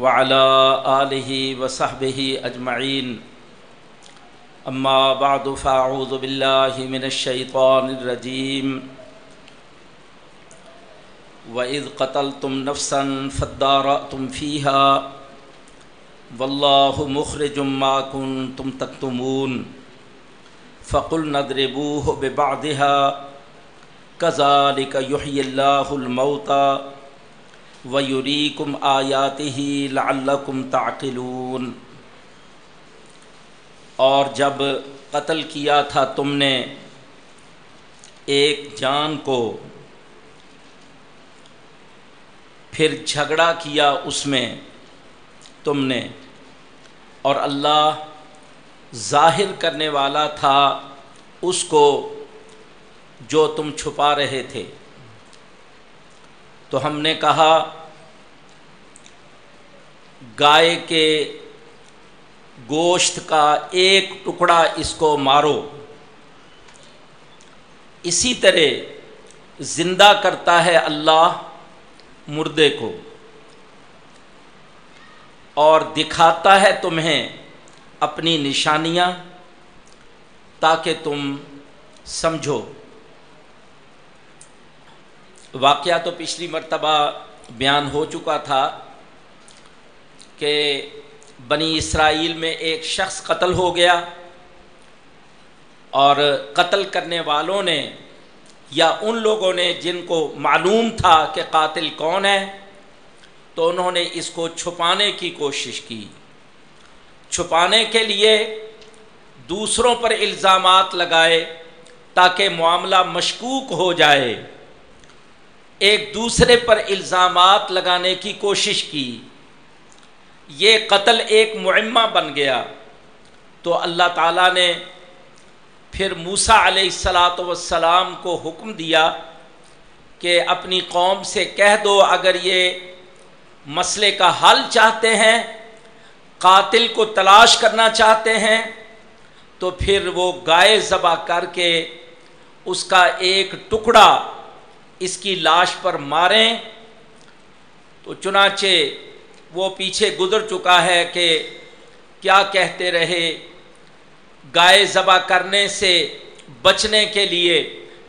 وعلى آله وصحبه أجمعين. أما بعد، فأعوذ بالله من الشيطان الرجيم. وإذ قتلتم نفسا فادارأتم فيها. والله مخرج ما كنتم تكتمون. فقلنا اضربوه ببعضها. كذلك يحيي الله الموتى. وَيُرِيكُمْ آيَاتِهِ لَعَلَّكُمْ تَعْقِلُونَ اور جب قتل کیا تھا تم نے ایک جان کو پھر جھگڑا کیا اس میں تم نے اور اللہ ظاہر کرنے والا تھا اس کو جو تم چھپا رہے تھے تو ہم نے کہا، گائے کے گوشت کا ایک ٹکڑا اس کو مارو۔ اسی طرح زندہ کرتا ہے اللہ مردے کو۔ اور دکھاتا ہے تمہیں اپنی نشانیاں تاکہ تم سمجھو۔ واقعہ تو پچھلی مرتبہ بیان ہو چکا تھا کہ بنی اسرائیل میں ایک شخص قتل ہو گیا اور قتل کرنے والوں نے یا ان لوگوں نے جن کو معلوم تھا کہ قاتل کون ہے، تو انہوں نے اس کو چھپانے کی کوشش کی۔ چھپانے کے لیے دوسروں پر الزامات لگائے تاکہ معاملہ مشکوک ہو جائے۔ ایک دوسرے پر الزامات لگانے کی کوشش کی۔ یہ قتل ایک معمہ بن گیا۔ تو اللہ تعالیٰ نے پھر موسا علیہ السلاۃ وسلام کو حکم دیا کہ اپنی قوم سے کہہ دو، اگر یہ مسئلے کا حل چاہتے ہیں، قاتل کو تلاش کرنا چاہتے ہیں، تو پھر وہ گائے ذبح کر کے اس کا ایک ٹکڑا اس کی لاش پر ماریں تو چنانچہ وہ پیچھے گزر چکا ہے کہ کیا کہتے رہے گائے ذبح کرنے سے بچنے کے لیے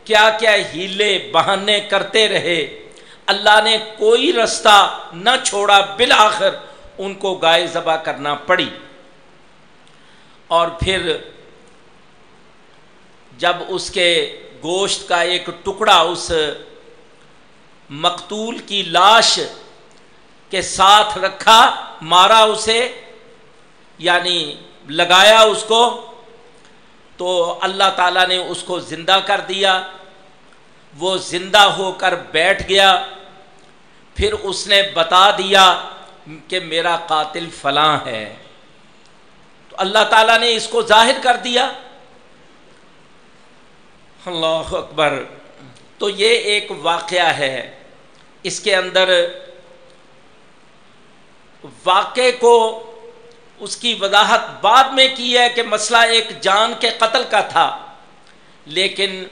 کیا کیا ہیلے بہانے کرتے رہے اللہ نے کوئی رستہ نہ چھوڑا بالآخر ان کو گائے ذبح کرنا پڑی اور پھر جب اس کے گوشت کا ایک ٹکڑا اس مقتول کی لاش کے ساتھ رکھا، مارا اسے یعنی لگایا اس کو، تو اللہ تعالیٰ نے اس کو زندہ کر دیا۔ وہ زندہ ہو کر بیٹھ گیا۔ پھر اس نے بتا دیا کہ میرا قاتل فلاں ہے۔ تو اللہ تعالیٰ نے اس کو ظاہر کر دیا۔ اللہ اکبر۔ تو یہ ایک واقعہ ہے۔ اس کے اندر واقع کو اس کی وضاحت بعد میں کی ہے کہ مسئلہ ایک جان کے قتل کا تھا، لیکن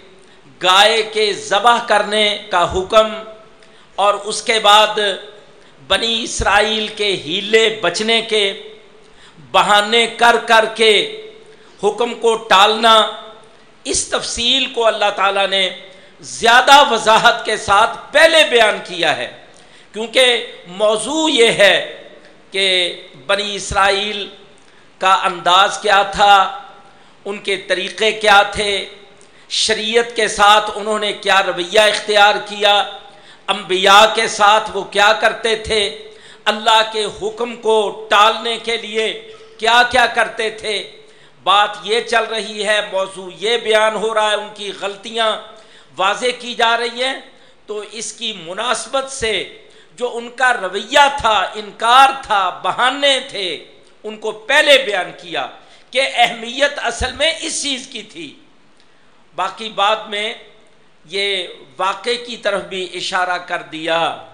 گائے کے ذبح کرنے کا حکم اور اس کے بعد بنی اسرائیل کے ہیلے بچنے کے بہانے کر کر کے حکم کو ٹالنا، اس تفصیل کو اللہ تعالیٰ نے زیادہ وضاحت کے ساتھ پہلے بیان کیا ہے، کیونکہ موضوع یہ ہے کہ بنی اسرائیل کا انداز کیا تھا، ان کے طریقے کیا تھے، شریعت کے ساتھ انہوں نے کیا رویہ اختیار کیا، انبیاء کے ساتھ وہ کیا کرتے تھے، اللہ کے حکم کو ٹالنے کے لیے کیا کیا کرتے تھے۔ بات یہ چل رہی ہے، موضوع یہ بیان ہو رہا ہے، ان کی غلطیاں واضح کی جا رہی ہیں تو اس کی مناسبت سے جو ان کا رویہ تھا، انکار تھا، بہانے تھے، ان کو پہلے بیان کیا کہ اہمیت اصل میں اس چیز کی تھی۔ باقی بعد میں یہ واقع کی طرف بھی اشارہ کر دیا۔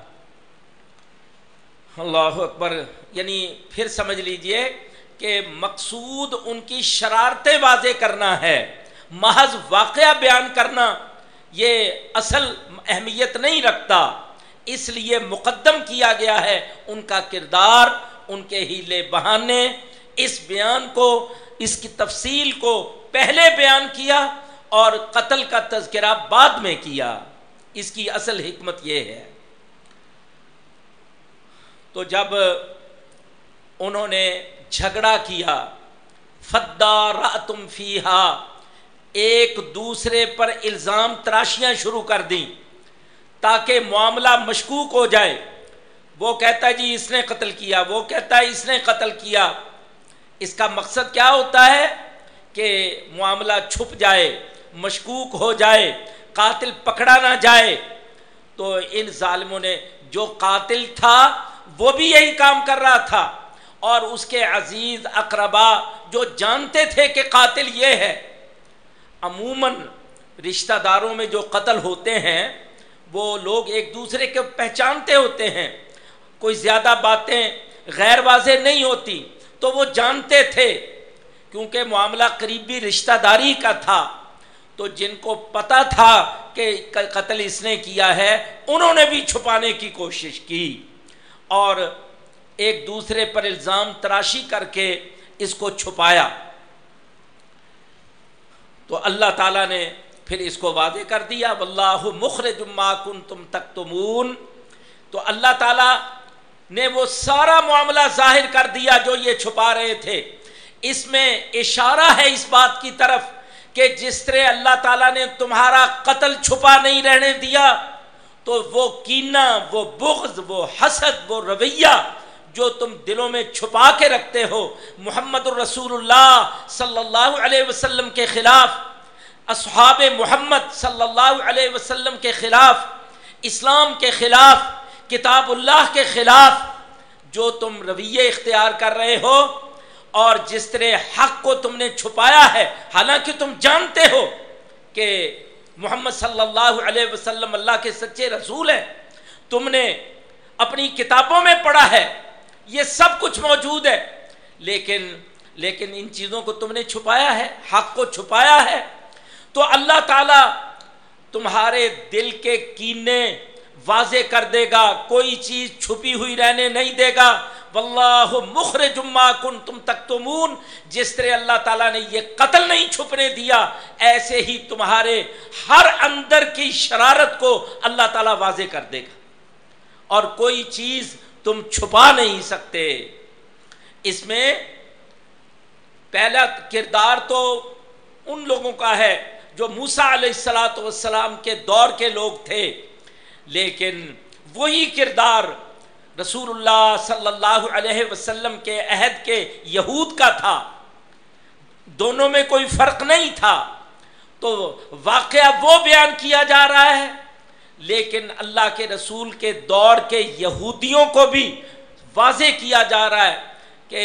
اللہ اکبر یعنی پھر سمجھ لیجیے کہ مقصود ان کی شرارتیں واضح کرنا ہے، محض واقعہ بیان کرنا یہ اصل اہمیت نہیں رکھتا، اس لیے مقدم کیا گیا ہے ان کا کردار، ان کے ہیلے بہانے۔ اس بیان کو، اس کی تفصیل کو پہلے بیان کیا اور قتل کا تذکرہ بعد میں کیا۔ اس کی اصل حکمت یہ ہے۔ تو جب انہوں نے جھگڑا کیا فدا تم فیحا ایک دوسرے پر الزام تراشیاں شروع کر دیں تاکہ معاملہ مشکوک ہو جائے۔ وہ کہتا ہے جی اس نے قتل کیا۔ وہ کہتا ہے، اس نے قتل کیا۔ اس کا مقصد کیا ہوتا ہے؟ کہ معاملہ چھپ جائے، مشکوک ہو جائے، قاتل پکڑا نہ جائے۔ تو ان ظالموں نے، جو قاتل تھا، وہ بھی یہی کام کر رہا تھا۔ اور اس کے عزیز، اقربا، جو جانتے تھے کہ قاتل یہ ہے عموماً رشتہ داروں میں جو قتل ہوتے ہیں، وہ لوگ ایک دوسرے کے پہچانتے ہوتے ہیں۔ کوئی زیادہ باتیں غیر واضح نہیں ہوتی، تو وہ جانتے تھے۔ کیونکہ معاملہ قریبی رشتہ داری کا تھا، تو جن کو پتا تھا کہ قتل اس نے کیا ہے، انہوں نے بھی چھپانے کی کوشش کی۔ اور ایک دوسرے پر الزام تراشی کر کے اس کو چھپایا۔ تو اللہ تعالیٰ نے پھر اس کو واضح کر دیا، واللہ مخرج ما کنتم تکتمون۔ تو اللہ تعالیٰ نے وہ سارا معاملہ ظاہر کر دیا جو یہ چھپا رہے تھے۔ اس میں اشارہ ہے اس بات کی طرف کہ جس طرح اللہ تعالیٰ نے تمہارا قتل چھپا نہیں رہنے دیا، تو وہ کینا وہ بغض، وہ حسد، وہ رویہ جو تم دلوں میں چھپا کے رکھتے ہو، محمد الرسول اللہ صلی اللہ علیہ وسلم کے خلاف، اصحاب محمد صلی اللہ علیہ وسلم کے خلاف، اسلام کے خلاف، کتاب اللہ کے خلاف جو تم رویے اختیار کر رہے ہو اور جس طرح حق کو تم نے چھپایا ہے، حالانکہ تم جانتے ہو کہ محمد صلی اللہ علیہ وسلم اللہ کے سچے رسول ہیں، تم نے اپنی کتابوں میں پڑھا ہے یہ سب کچھ موجود ہے۔ لیکن لیکن ان چیزوں کو تم نے چھپایا ہے، حق کو چھپایا ہے۔ تو اللہ تعالی تمہارے دل کے کینے واضح کر دے گا، کوئی چیز چھپی ہوئی رہنے نہیں دے گا۔ واللہ مخرج ما کنتم تکتمون، جس طرح اللہ تعالیٰ نے یہ قتل نہیں چھپنے دیا، ایسے ہی تمہارے ہر اندر کی شرارت کو اللہ تعالیٰ واضح کر دے گا۔ اور کوئی چیز تم چھپا نہیں سکتے۔ اس میں پہلا کردار تو ان لوگوں کا ہے جو موسا علیہ السلاۃ والسلام کے دور کے لوگ تھے۔ لیکن وہی کردار رسول اللہ صلی اللہ علیہ وسلم کے عہد کے یہود کا تھا۔ دونوں میں کوئی فرق نہیں تھا۔ تو واقعہ وہ بیان کیا جا رہا ہے لیکن اللہ کے رسول کے دور کے یہودیوں کو بھی واضح کیا جا رہا ہے کہ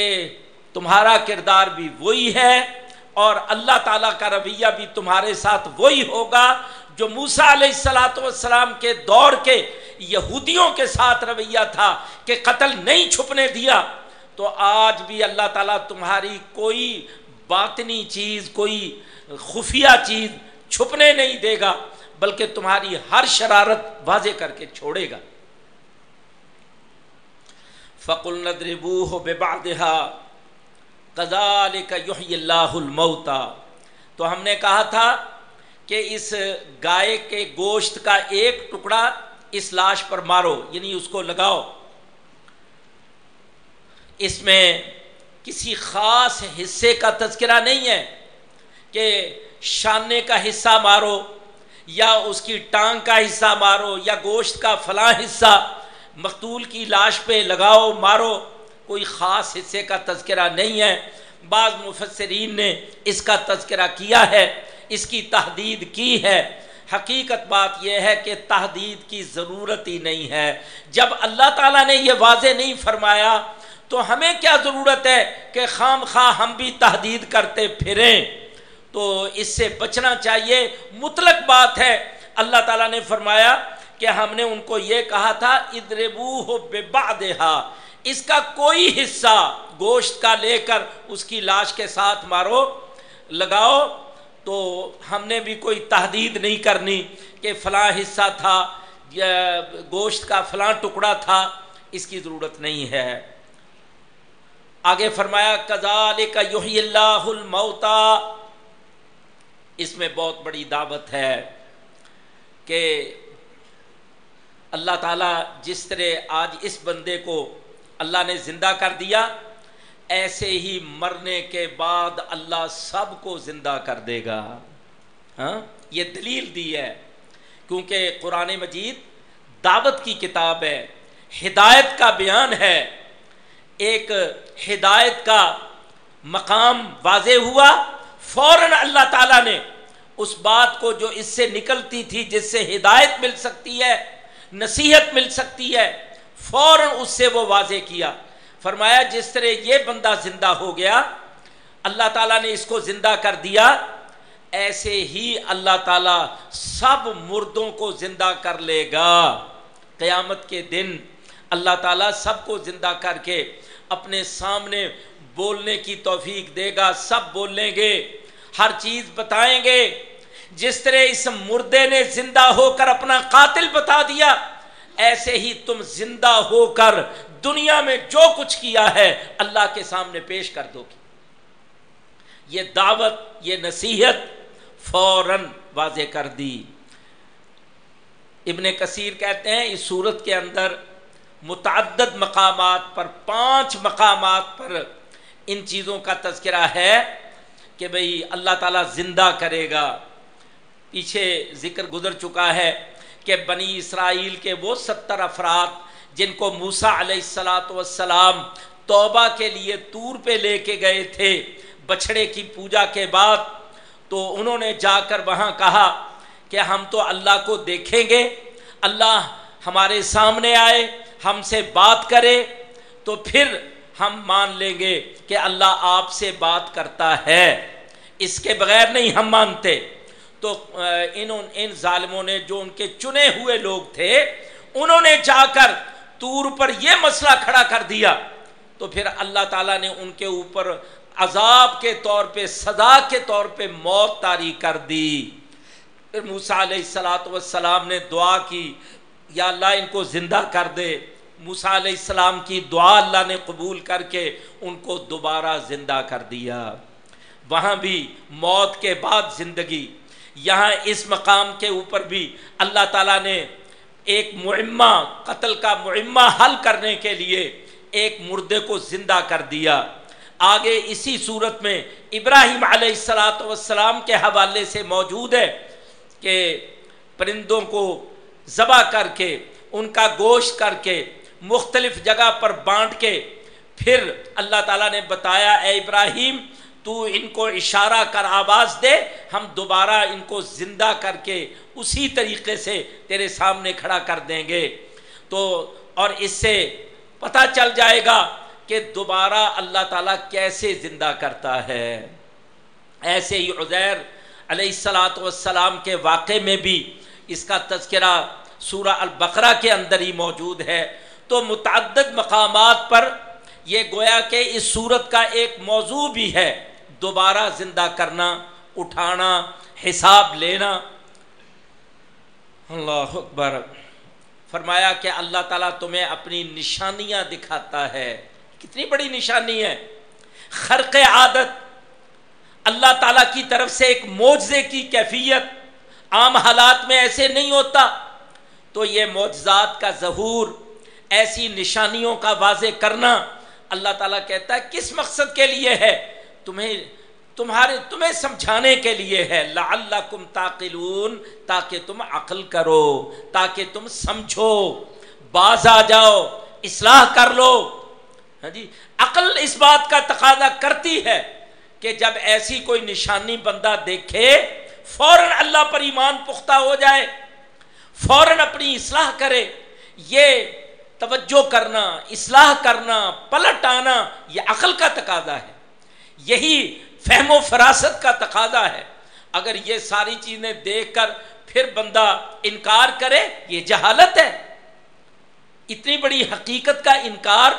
تمہارا کردار بھی وہی ہے اور اللہ تعالیٰ کا رویہ بھی تمہارے ساتھ وہی ہوگا جو موسا علیہ السلاۃ والسلام کے دور کے یہودیوں کے ساتھ رویہ تھا کہ قتل نہیں چھپنے دیا۔ تو آج بھی اللہ تعالیٰ تمہاری کوئی باطنی چیز، کوئی خفیہ چیز چھپنے نہیں دے گا۔ بلکہ تمہاری ہر شرارت واضح کر کے چھوڑے گا۔ فقل ندربو ہو بے بادہ کزال کا اللہ الموتا تو ہم نے کہا تھا کہ اس گائے کے گوشت کا ایک ٹکڑا اس لاش پر مارو یعنی اس کو لگاؤ۔ اس میں کسی خاص حصے کا تذکرہ نہیں ہے کہ شانے کا حصہ مارو۔ یا اس کی ٹانگ کا حصہ مارو یا گوشت کا فلاں حصہ مقتول کی لاش پہ لگاؤ، مارو۔ کوئی خاص حصے کا تذکرہ نہیں ہے۔ بعض مفسرین نے اس کا تذکرہ کیا ہے، اس کی تحدید کی ہے۔ حقیقت بات یہ ہے کہ تحدید کی ضرورت ہی نہیں ہے۔ جب اللہ تعالیٰ نے یہ واضح نہیں فرمایا، تو ہمیں کیا ضرورت ہے کہ خام خواہ ہم بھی تحدید کرتے پھریں؟ تو اس سے بچنا چاہیے۔ مطلق بات ہے۔ اللہ تعالیٰ نے فرمایا کہ ہم نے ان کو یہ کہا تھا ادربو ہو بے اس کا کوئی حصہ گوشت کا لے کر اس کی لاش کے ساتھ مارو، لگاؤ۔ تو ہم نے بھی کوئی تحدید نہیں کرنی کہ فلاں حصہ تھا، یا گوشت کا فلاں ٹکڑا تھا۔ اس کی ضرورت نہیں ہے۔ آگے فرمایا کزال کا یوہی اللہ الموتا اس میں بہت بڑی دعوت ہے کہ اللہ تعالیٰ جس طرح آج اس بندے کو اللہ نے زندہ کر دیا، ایسے ہی مرنے کے بعد اللہ سب کو زندہ کر دے گا۔ ہاں؟ یہ دلیل دی ہے، کیونکہ قرآن مجید دعوت کی کتاب ہے، ہدایت کا بیان ہے۔ ایک ہدایت کا مقام واضح ہوا فوراً اللہ تعالیٰ نے اس بات کو جو اس سے نکلتی تھی، جس سے ہدایت مل سکتی ہے، نصیحت مل سکتی ہے، فوراً اس سے وہ واضح کیا۔ فرمایا، جس طرح یہ بندہ زندہ ہو گیا، اللہ تعالیٰ نے اس کو زندہ کر دیا، ایسے ہی اللہ تعالیٰ سب مردوں کو زندہ کر لے گا۔ قیامت کے دن اللہ تعالیٰ سب کو زندہ کر کے اپنے سامنے بولنے کی توفیق دے گا، سب بولیں گے۔ ہر چیز بتائیں گے۔ جس طرح اس مردے نے زندہ ہو کر اپنا قاتل بتا دیا، ایسے ہی تم زندہ ہو کر دنیا میں جو کچھ کیا ہے اللہ کے سامنے پیش کر دو گی۔ یہ دعوت، یہ نصیحت فوراً واضح کر دی۔ ابن کثیر کہتے ہیں، اس صورت کے اندر متعدد مقامات پر، پانچ مقامات پر ان چیزوں کا تذکرہ ہے۔ کہ بھئی اللہ تعالیٰ زندہ کرے گا۔ پیچھے ذکر گزر چکا ہے کہ بنی اسرائیل کے وہ ستر افراد جن کو موسا علیہ السلاۃ والسلام توبہ کے لیے تور پہ لے کے گئے تھے بچھڑے کی پوجا کے بعد، تو انہوں نے جا کر وہاں کہا کہ ہم تو اللہ کو دیکھیں گے، اللہ ہمارے سامنے آئے، ہم سے بات کرے، تو پھر ہم مان لیں گے کہ اللہ آپ سے بات کرتا ہے۔ اس کے بغیر نہیں ہم مانتے۔ تو انہوں ان ظالموں نے جو ان کے چنے ہوئے لوگ تھے، انہوں نے جا کر تور پر یہ مسئلہ کھڑا کر دیا۔ تو پھر اللہ تعالیٰ نے ان کے اوپر عذاب کے طور پہ، سزا کے طور پہ موت تاری کر دی۔ پھر موسا علیہ السلاۃ والسلام نے دعا کی، یا اللہ ان کو زندہ کر دے۔ موسا علیہ السلام کی دعا اللہ نے قبول کر کے ان کو دوبارہ زندہ کر دیا۔ وہاں بھی موت کے بعد زندگی، یہاں اس مقام کے اوپر بھی اللہ تعالیٰ نے ایک معمہ، قتل کا معمہ حل کرنے کے لیے ایک مردے کو زندہ کر دیا۔ آگے اسی صورت میں ابراہیم علیہ السلاۃ والسلام کے حوالے سے موجود ہے کہ پرندوں کو ذبح کر کے، ان کا گوشت کر کے مختلف جگہ پر بانٹ کے پھر اللہ تعالیٰ نے بتایا، اے ابراہیم، تو ان کو اشارہ کر، آواز دے، ہم دوبارہ ان کو زندہ کر کے اسی طریقے سے تیرے سامنے کھڑا کر دیں گے۔ تو اور اس سے پتہ چل جائے گا کہ دوبارہ اللہ تعالیٰ کیسے زندہ کرتا ہے۔ ایسے ہی عزیر علیہ السلاۃ والسلام کے واقعے میں بھی اس کا تذکرہ سورہ البقرہ کے اندر ہی موجود ہے۔ تو متعدد مقامات پر یہ گویا کہ اس صورت کا ایک موضوع بھی ہے، دوبارہ زندہ کرنا، اٹھانا، حساب لینا۔ اللہ اکبر۔ فرمایا کہ اللہ تعالیٰ تمہیں اپنی نشانیاں دکھاتا ہے۔ کتنی بڑی نشانی ہے۔ خرق عادت۔ اللہ تعالیٰ کی طرف سے ایک معجزے کی کیفیت۔ عام حالات میں ایسے نہیں ہوتا۔ تو یہ معجزات کا ظہور ایسی نشانیوں کا واضح کرنا اللہ تعالیٰ کہتا ہے، کس مقصد کے لیے ہے؟ تمہیں، تمہارے، تمہیں سمجھانے کے لیے ہے۔ لعلکم تاقلون تاکہ تم عقل کرو، تاکہ تم سمجھو۔ باز آ جاؤ، اصلاح کر لو۔ ہاں جی عقل اس بات کا تقاضا کرتی ہے کہ جب ایسی کوئی نشانی بندہ دیکھے، فوراً اللہ پر ایمان پختہ ہو جائے، فوراً اپنی اصلاح کرے۔ یہ توجہ کرنا، اصلاح کرنا، پلٹ آنا، یہ عقل کا تقاضا ہے۔ یہی فہم و فراست کا تقاضا ہے۔ اگر یہ ساری چیزیں دیکھ کر پھر بندہ انکار کرے، یہ جہالت ہے۔ اتنی بڑی حقیقت کا انکار،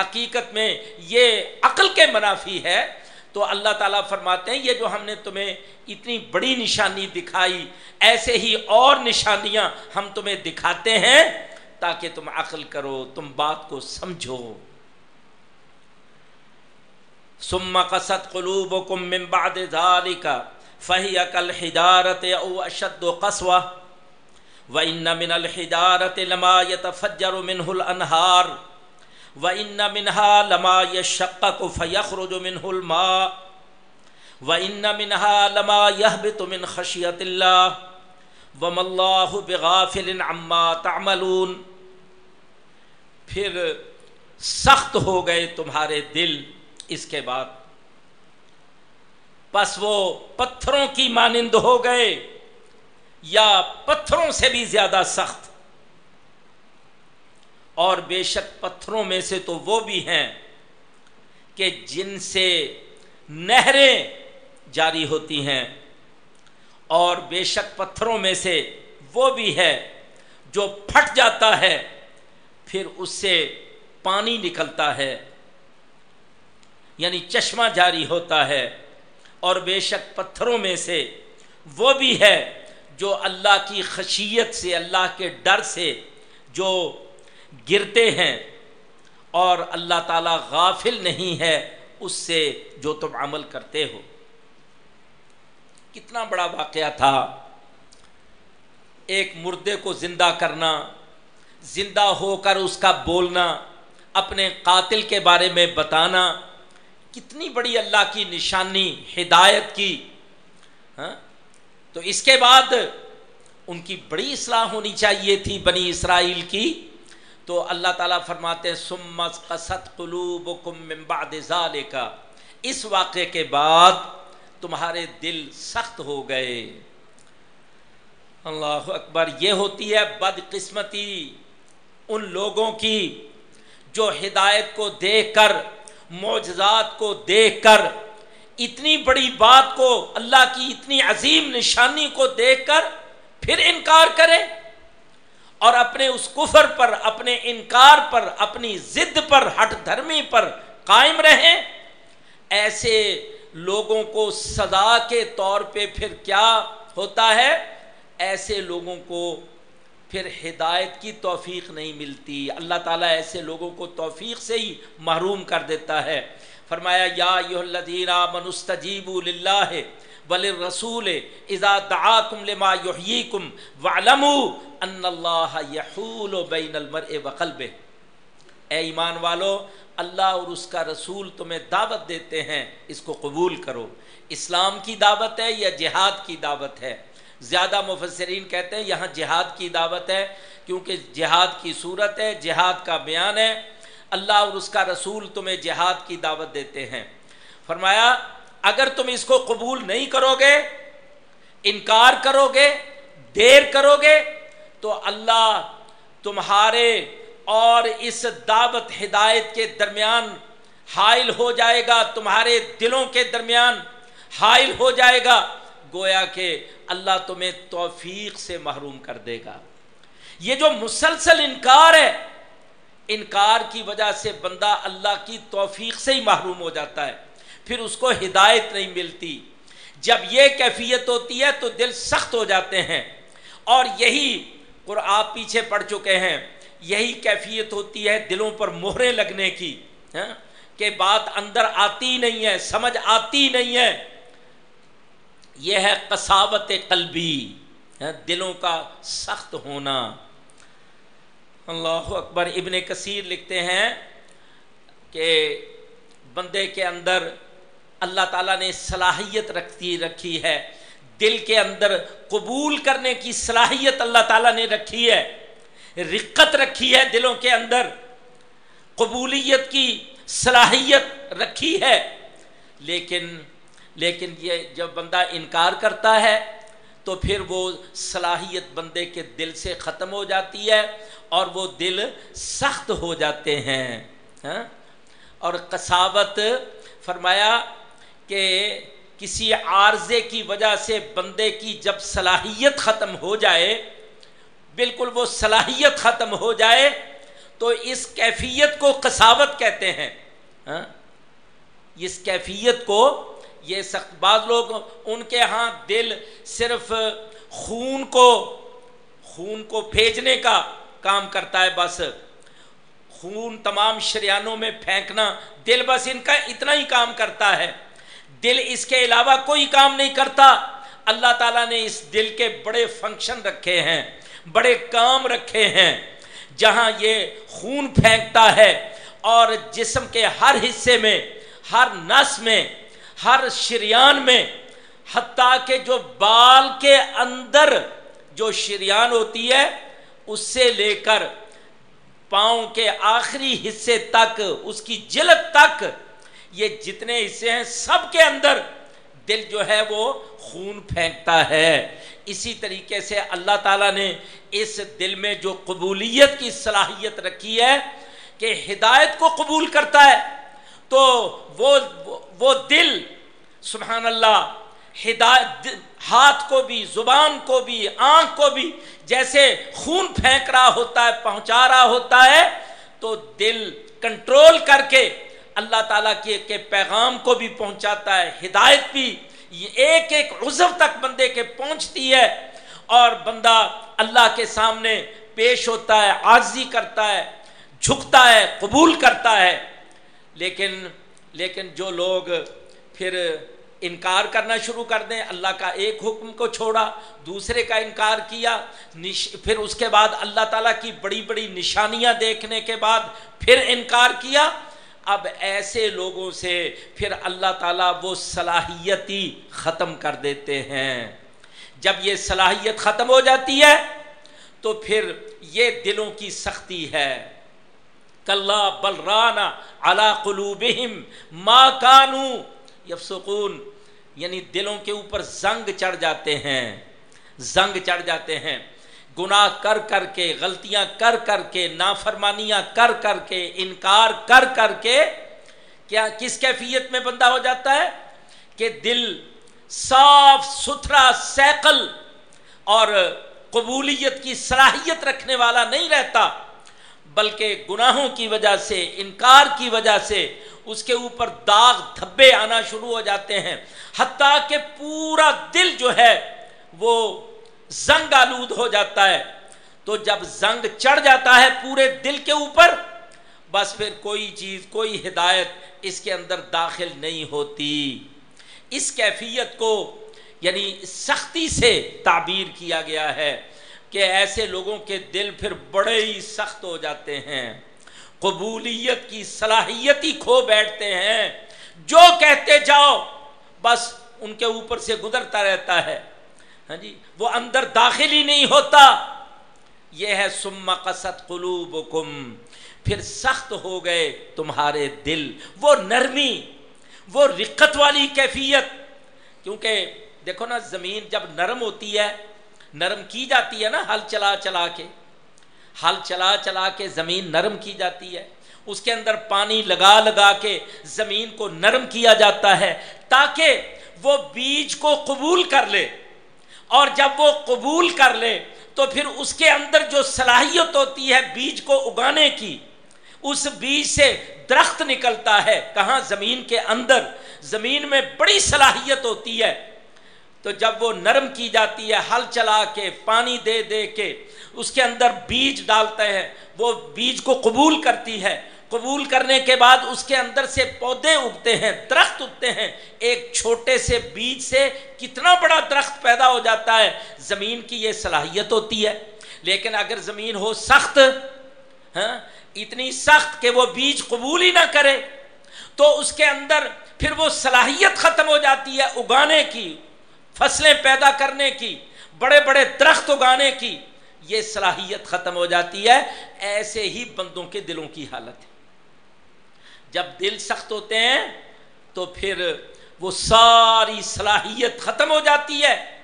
حقیقت میں یہ عقل کے منافی ہے۔ تو اللہ تعالیٰ فرماتے ہیں، یہ جو ہم نے تمہیں اتنی بڑی نشانی دکھائی، ایسے ہی اور نشانیاں ہم تمہیں دکھاتے ہیں۔ تاکہ تم عقل کرو، تم بات کو سمجھو۔ ثم قصد قلوبكم من بعد ذلك فهي كالحجارة أو أشد قسوة وإن من الحجارة لما يتفجر منه الأنهار، وإن منها لما يشقق فيخرج منه الماء، وإن منها لما يهبط من خشية الله وما الله بغافل عما تعملون پھر سخت ہو گئے تمہارے دل اس کے بعد۔ پس وہ پتھروں کی مانند ہو گئے یا پتھروں سے بھی زیادہ سخت۔ اور بے شک پتھروں میں سے تو وہ بھی ہیں کہ جن سے نہریں جاری ہوتی ہیں۔ اور بے شک پتھروں میں سے وہ بھی ہے جو پھٹ جاتا ہے، پھر اس سے پانی نکلتا ہے یعنی چشمہ جاری ہوتا ہے۔ اور بے شک پتھروں میں سے وہ بھی ہے جو اللہ کی خشیت سے، اللہ کے ڈر سے جو گرتے ہیں۔ اور اللہ تعالیٰ غافل نہیں ہے اس سے جو تم عمل کرتے ہو۔ کتنا بڑا واقعہ تھا۔ ایک مردے کو زندہ کرنا، زندہ ہو کر اس کا بولنا، اپنے قاتل کے بارے میں بتانا، کتنی بڑی اللہ کی نشانی، ہدایت کی ہاں؟ تو اس کے بعد ان کی بڑی اصلاح ہونی چاہیے تھی بنی اسرائیل کی۔ تو اللہ تعالیٰ فرماتے سمت قصد قلوب بعد کا اس واقعے کے بعد تمہارے دل سخت ہو گئے۔ اللہ اکبر، یہ ہوتی ہے بد قسمتی ان لوگوں کی جو ہدایت کو دیکھ کر، معجزات کو دیکھ کر، اتنی بڑی بات کو، اللہ کی اتنی عظیم نشانی کو دیکھ کر پھر انکار کرے اور اپنے اس کفر پر، اپنے انکار پر، اپنی ضد پر، ہٹ دھرمی پر قائم رہیں ایسے لوگوں کو سزا کے طور پہ پھر کیا ہوتا ہے؟ ایسے لوگوں کو پھر ہدایت کی توفیق نہیں ملتی۔ اللہ تعالیٰ ایسے لوگوں کو توفیق سے ہی محروم کر دیتا ہے۔ فرمایا، یا الذین منستجیبوا للہ وللرسول اذا دعاکم لما یحییکم وعلموا ان اللہ یحول بین المرء وقلبہ۔ اے ایمان والو اللہ اور اس کا رسول تمہیں دعوت دیتے ہیں، اس کو قبول کرو۔ اسلام کی دعوت ہے یا جہاد کی دعوت ہے؟ زیادہ مفسرین کہتے ہیں یہاں جہاد کی دعوت ہے، کیونکہ جہاد کی صورت ہے، جہاد کا بیان ہے۔ اللہ اور اس کا رسول تمہیں جہاد کی دعوت دیتے ہیں۔ فرمایا، اگر تم اس کو قبول نہیں کرو گے، انکار کرو گے، دیر کرو گے، تو اللہ تمہارے اور اس دعوت ہدایت کے درمیان حائل ہو جائے گا، تمہارے دلوں کے درمیان حائل ہو جائے گا، گویا کہ اللہ تمہیں توفیق سے محروم کر دے گا۔ یہ جو مسلسل انکار ہے، انکار کی وجہ سے بندہ اللہ کی توفیق سے ہی محروم ہو جاتا ہے، پھر اس کو ہدایت نہیں ملتی۔ جب یہ کیفیت ہوتی ہے تو دل سخت ہو جاتے ہیں۔ اور یہی آپ پیچھے پڑ چکے ہیں۔ یہی کیفیت ہوتی ہے دلوں پر مہریں لگنے کی ہاں؟ کہ بات اندر آتی نہیں ہے، سمجھ آتی نہیں ہے۔ یہ ہے قصاوت قلبی ہاں؟ دلوں کا سخت ہونا۔ اللہ اکبر، ابن کثیر لکھتے ہیں کہ بندے کے اندر اللہ تعالیٰ نے صلاحیت رکھتی، رکھی ہے۔ دل کے اندر قبول کرنے کی صلاحیت اللہ تعالیٰ نے رکھی ہے۔ رقت رکھی ہے دلوں کے اندر، قبولیت کی صلاحیت رکھی ہے لیکن لیکن یہ جب بندہ انکار کرتا ہے، تو پھر وہ صلاحیت بندے کے دل سے ختم ہو جاتی ہے اور وہ دل سخت ہو جاتے ہیں ہاں؟ اور قصاوت فرمایا کہ کسی عارضے کی وجہ سے بندے کی جب صلاحیت ختم ہو جائے بالکل وہ صلاحیت ختم ہو جائے تو اس کیفیت کو قصاوت کہتے ہیں۔ ہاں؟ اس کیفیت کو یہ سخت بعض لوگ ان کے ہاں دل صرف خون کو خون کو بھیجنے کا کام کرتا ہے بس۔ خون تمام شریانوں میں پھینکنا دل بس ان کا اتنا ہی کام کرتا ہے۔ دل اس کے علاوہ کوئی کام نہیں کرتا۔ اللہ تعالیٰ نے اس دل کے بڑے فنکشن رکھے ہیں۔ بڑے کام رکھے ہیں، جہاں یہ خون پھینکتا ہے اور جسم کے ہر حصے میں، ہر نس میں، ہر شریان میں، حتیٰ کہ جو بال کے اندر جو شریان ہوتی ہے، اس سے لے کر پاؤں کے آخری حصے تک، اس کی جلد تک، یہ جتنے حصے ہیں، سب کے اندر دل جو ہے وہ خون پھینکتا ہے۔ اسی طریقے سے اللہ تعالیٰ نے اس دل میں جو قبولیت کی صلاحیت رکھی ہے کہ ہدایت کو قبول کرتا ہے، تو وہ وہ دل، سبحان اللہ، ہدایت، ہاتھ کو بھی، زبان کو بھی، آنکھ کو بھی جیسے خون پھینک رہا ہوتا ہے، پہنچا رہا ہوتا ہے، تو دل کنٹرول کر کے اللہ تعالیٰ کے کے پیغام کو بھی پہنچاتا ہے، ہدایت بھی ایک ایک عزو تک بندے کے پہنچتی ہے اور بندہ اللہ کے سامنے پیش ہوتا ہے عاضی کرتا ہے، جھکتا ہے، قبول کرتا ہے۔ لیکن لیکن جو لوگ پھر انکار کرنا شروع کر دیں، اللہ کا ایک حکم کو چھوڑا، دوسرے کا انکار کیا پھر اس کے بعد اللہ تعالیٰ کی بڑی بڑی نشانیاں دیکھنے کے بعد پھر انکار کیا اب ایسے لوگوں سے پھر اللہ تعالیٰ وہ صلاحیت ہی ختم کر دیتے ہیں۔ جب یہ صلاحیت ختم ہو جاتی ہے تو پھر یہ دلوں کی سختی ہے۔ کل بلرانا اللہ قلوبہم ما کانو یفسقون یعنی دلوں کے اوپر زنگ چڑھ جاتے ہیں، زنگ چڑھ جاتے ہیں۔ گناہ کر کر کے، غلطیاں کر کر کے، نافرمانیاں کر کر کے، انکار کر کر کے، کیا کس کیفیت میں بندہ ہو جاتا ہے؟ کہ دل صاف ستھرا سیکل اور قبولیت کی صلاحیت رکھنے والا نہیں رہتا، بلکہ گناہوں کی وجہ سے، انکار کی وجہ سے اس کے اوپر داغ دھبے آنا شروع ہو جاتے ہیں۔ حتیٰ کہ پورا دل جو ہے، وہ زنگ آلود ہو جاتا ہے۔ تو جب زنگ چڑھ جاتا ہے پورے دل کے اوپر، بس پھر کوئی چیز، کوئی ہدایت اس کے اندر داخل نہیں ہوتی۔ اس کیفیت کو یعنی سختی سے تعبیر کیا گیا ہے کہ ایسے لوگوں کے دل پھر بڑے ہی سخت ہو جاتے ہیں۔ قبولیت کی صلاحیت ہی کھو بیٹھتے ہیں۔ جو کہتے جاؤ، بس ان کے اوپر سے گزرتا رہتا ہے۔ ہاں جی وہ اندر داخل ہی نہیں ہوتا۔ یہ ہے سما قصد قلوب پھر سخت ہو گئے تمہارے دل۔ وہ نرمی، وہ رقت والی کیفیت۔ کیونکہ دیکھو نا، زمین جب نرم ہوتی ہے، نرم کی جاتی ہے نا، ہل چلا چلا کے۔ ہل چلا چلا کے زمین نرم کی جاتی ہے۔ اس کے اندر پانی لگا لگا کے زمین کو نرم کیا جاتا ہے تاکہ وہ بیج کو قبول کر لے۔ اور جب وہ قبول کر لے تو پھر اس کے اندر جو صلاحیت ہوتی ہے بیج کو اگانے کی، اس بیج سے درخت نکلتا ہے کہاں؟ زمین کے اندر۔ زمین میں بڑی صلاحیت ہوتی ہے۔ تو جب وہ نرم کی جاتی ہے، ہل چلا کے، پانی دے دے کے، اس کے اندر بیج ڈالتے ہیں، وہ بیج کو قبول کرتی ہے۔ قبول کرنے کے بعد اس کے اندر سے پودے اگتے ہیں، درخت اگتے ہیں۔ ایک چھوٹے سے بیج سے کتنا بڑا درخت پیدا ہو جاتا ہے۔ زمین کی یہ صلاحیت ہوتی ہے۔ لیکن اگر زمین ہو سخت ہاں اتنی سخت کہ وہ بیج قبول ہی نہ کرے، تو اس کے اندر پھر وہ صلاحیت ختم ہو جاتی ہے اگانے کی، فصلیں پیدا کرنے کی، بڑے بڑے درخت اگانے کی۔ یہ صلاحیت ختم ہو جاتی ہے۔ ایسے ہی بندوں کے دلوں کی حالت ہے۔ جب دل سخت ہوتے ہیں تو پھر وہ ساری صلاحیت ختم ہو جاتی ہے۔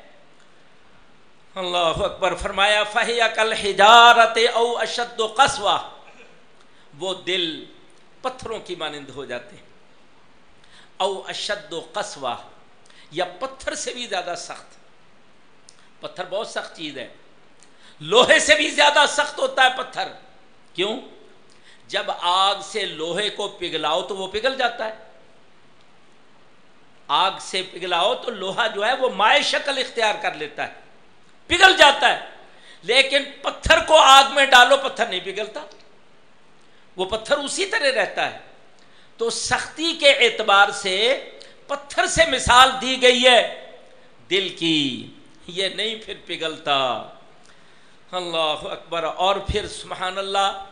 اللہ اکبر فرمایا فہیا کل ہجارت او اشد و قصوہ وہ دل پتھروں کی مانند ہو جاتے ہیں۔ او اشد و قصوہ یا پتھر سے بھی زیادہ سخت۔ پتھر بہت سخت چیز ہے۔ لوہے سے بھی زیادہ سخت ہوتا ہے پتھر۔ کیوں؟ جب آگ سے لوہے کو پگھلاؤ تو وہ پگھل جاتا ہے۔ آگ سے پگھلاؤ تو لوہا جو ہے وہ مائع شکل اختیار کر لیتا ہے۔ پگھل جاتا ہے۔ لیکن پتھر کو آگ میں ڈالو، پتھر نہیں پگھلتا۔ وہ پتھر اسی طرح رہتا ہے۔ تو سختی کے اعتبار سے پتھر سے مثال دی گئی ہے۔ دل کی، یہ نہیں پھر پگھلتا۔ اللہ اکبر۔ اور پھر سبحان اللہ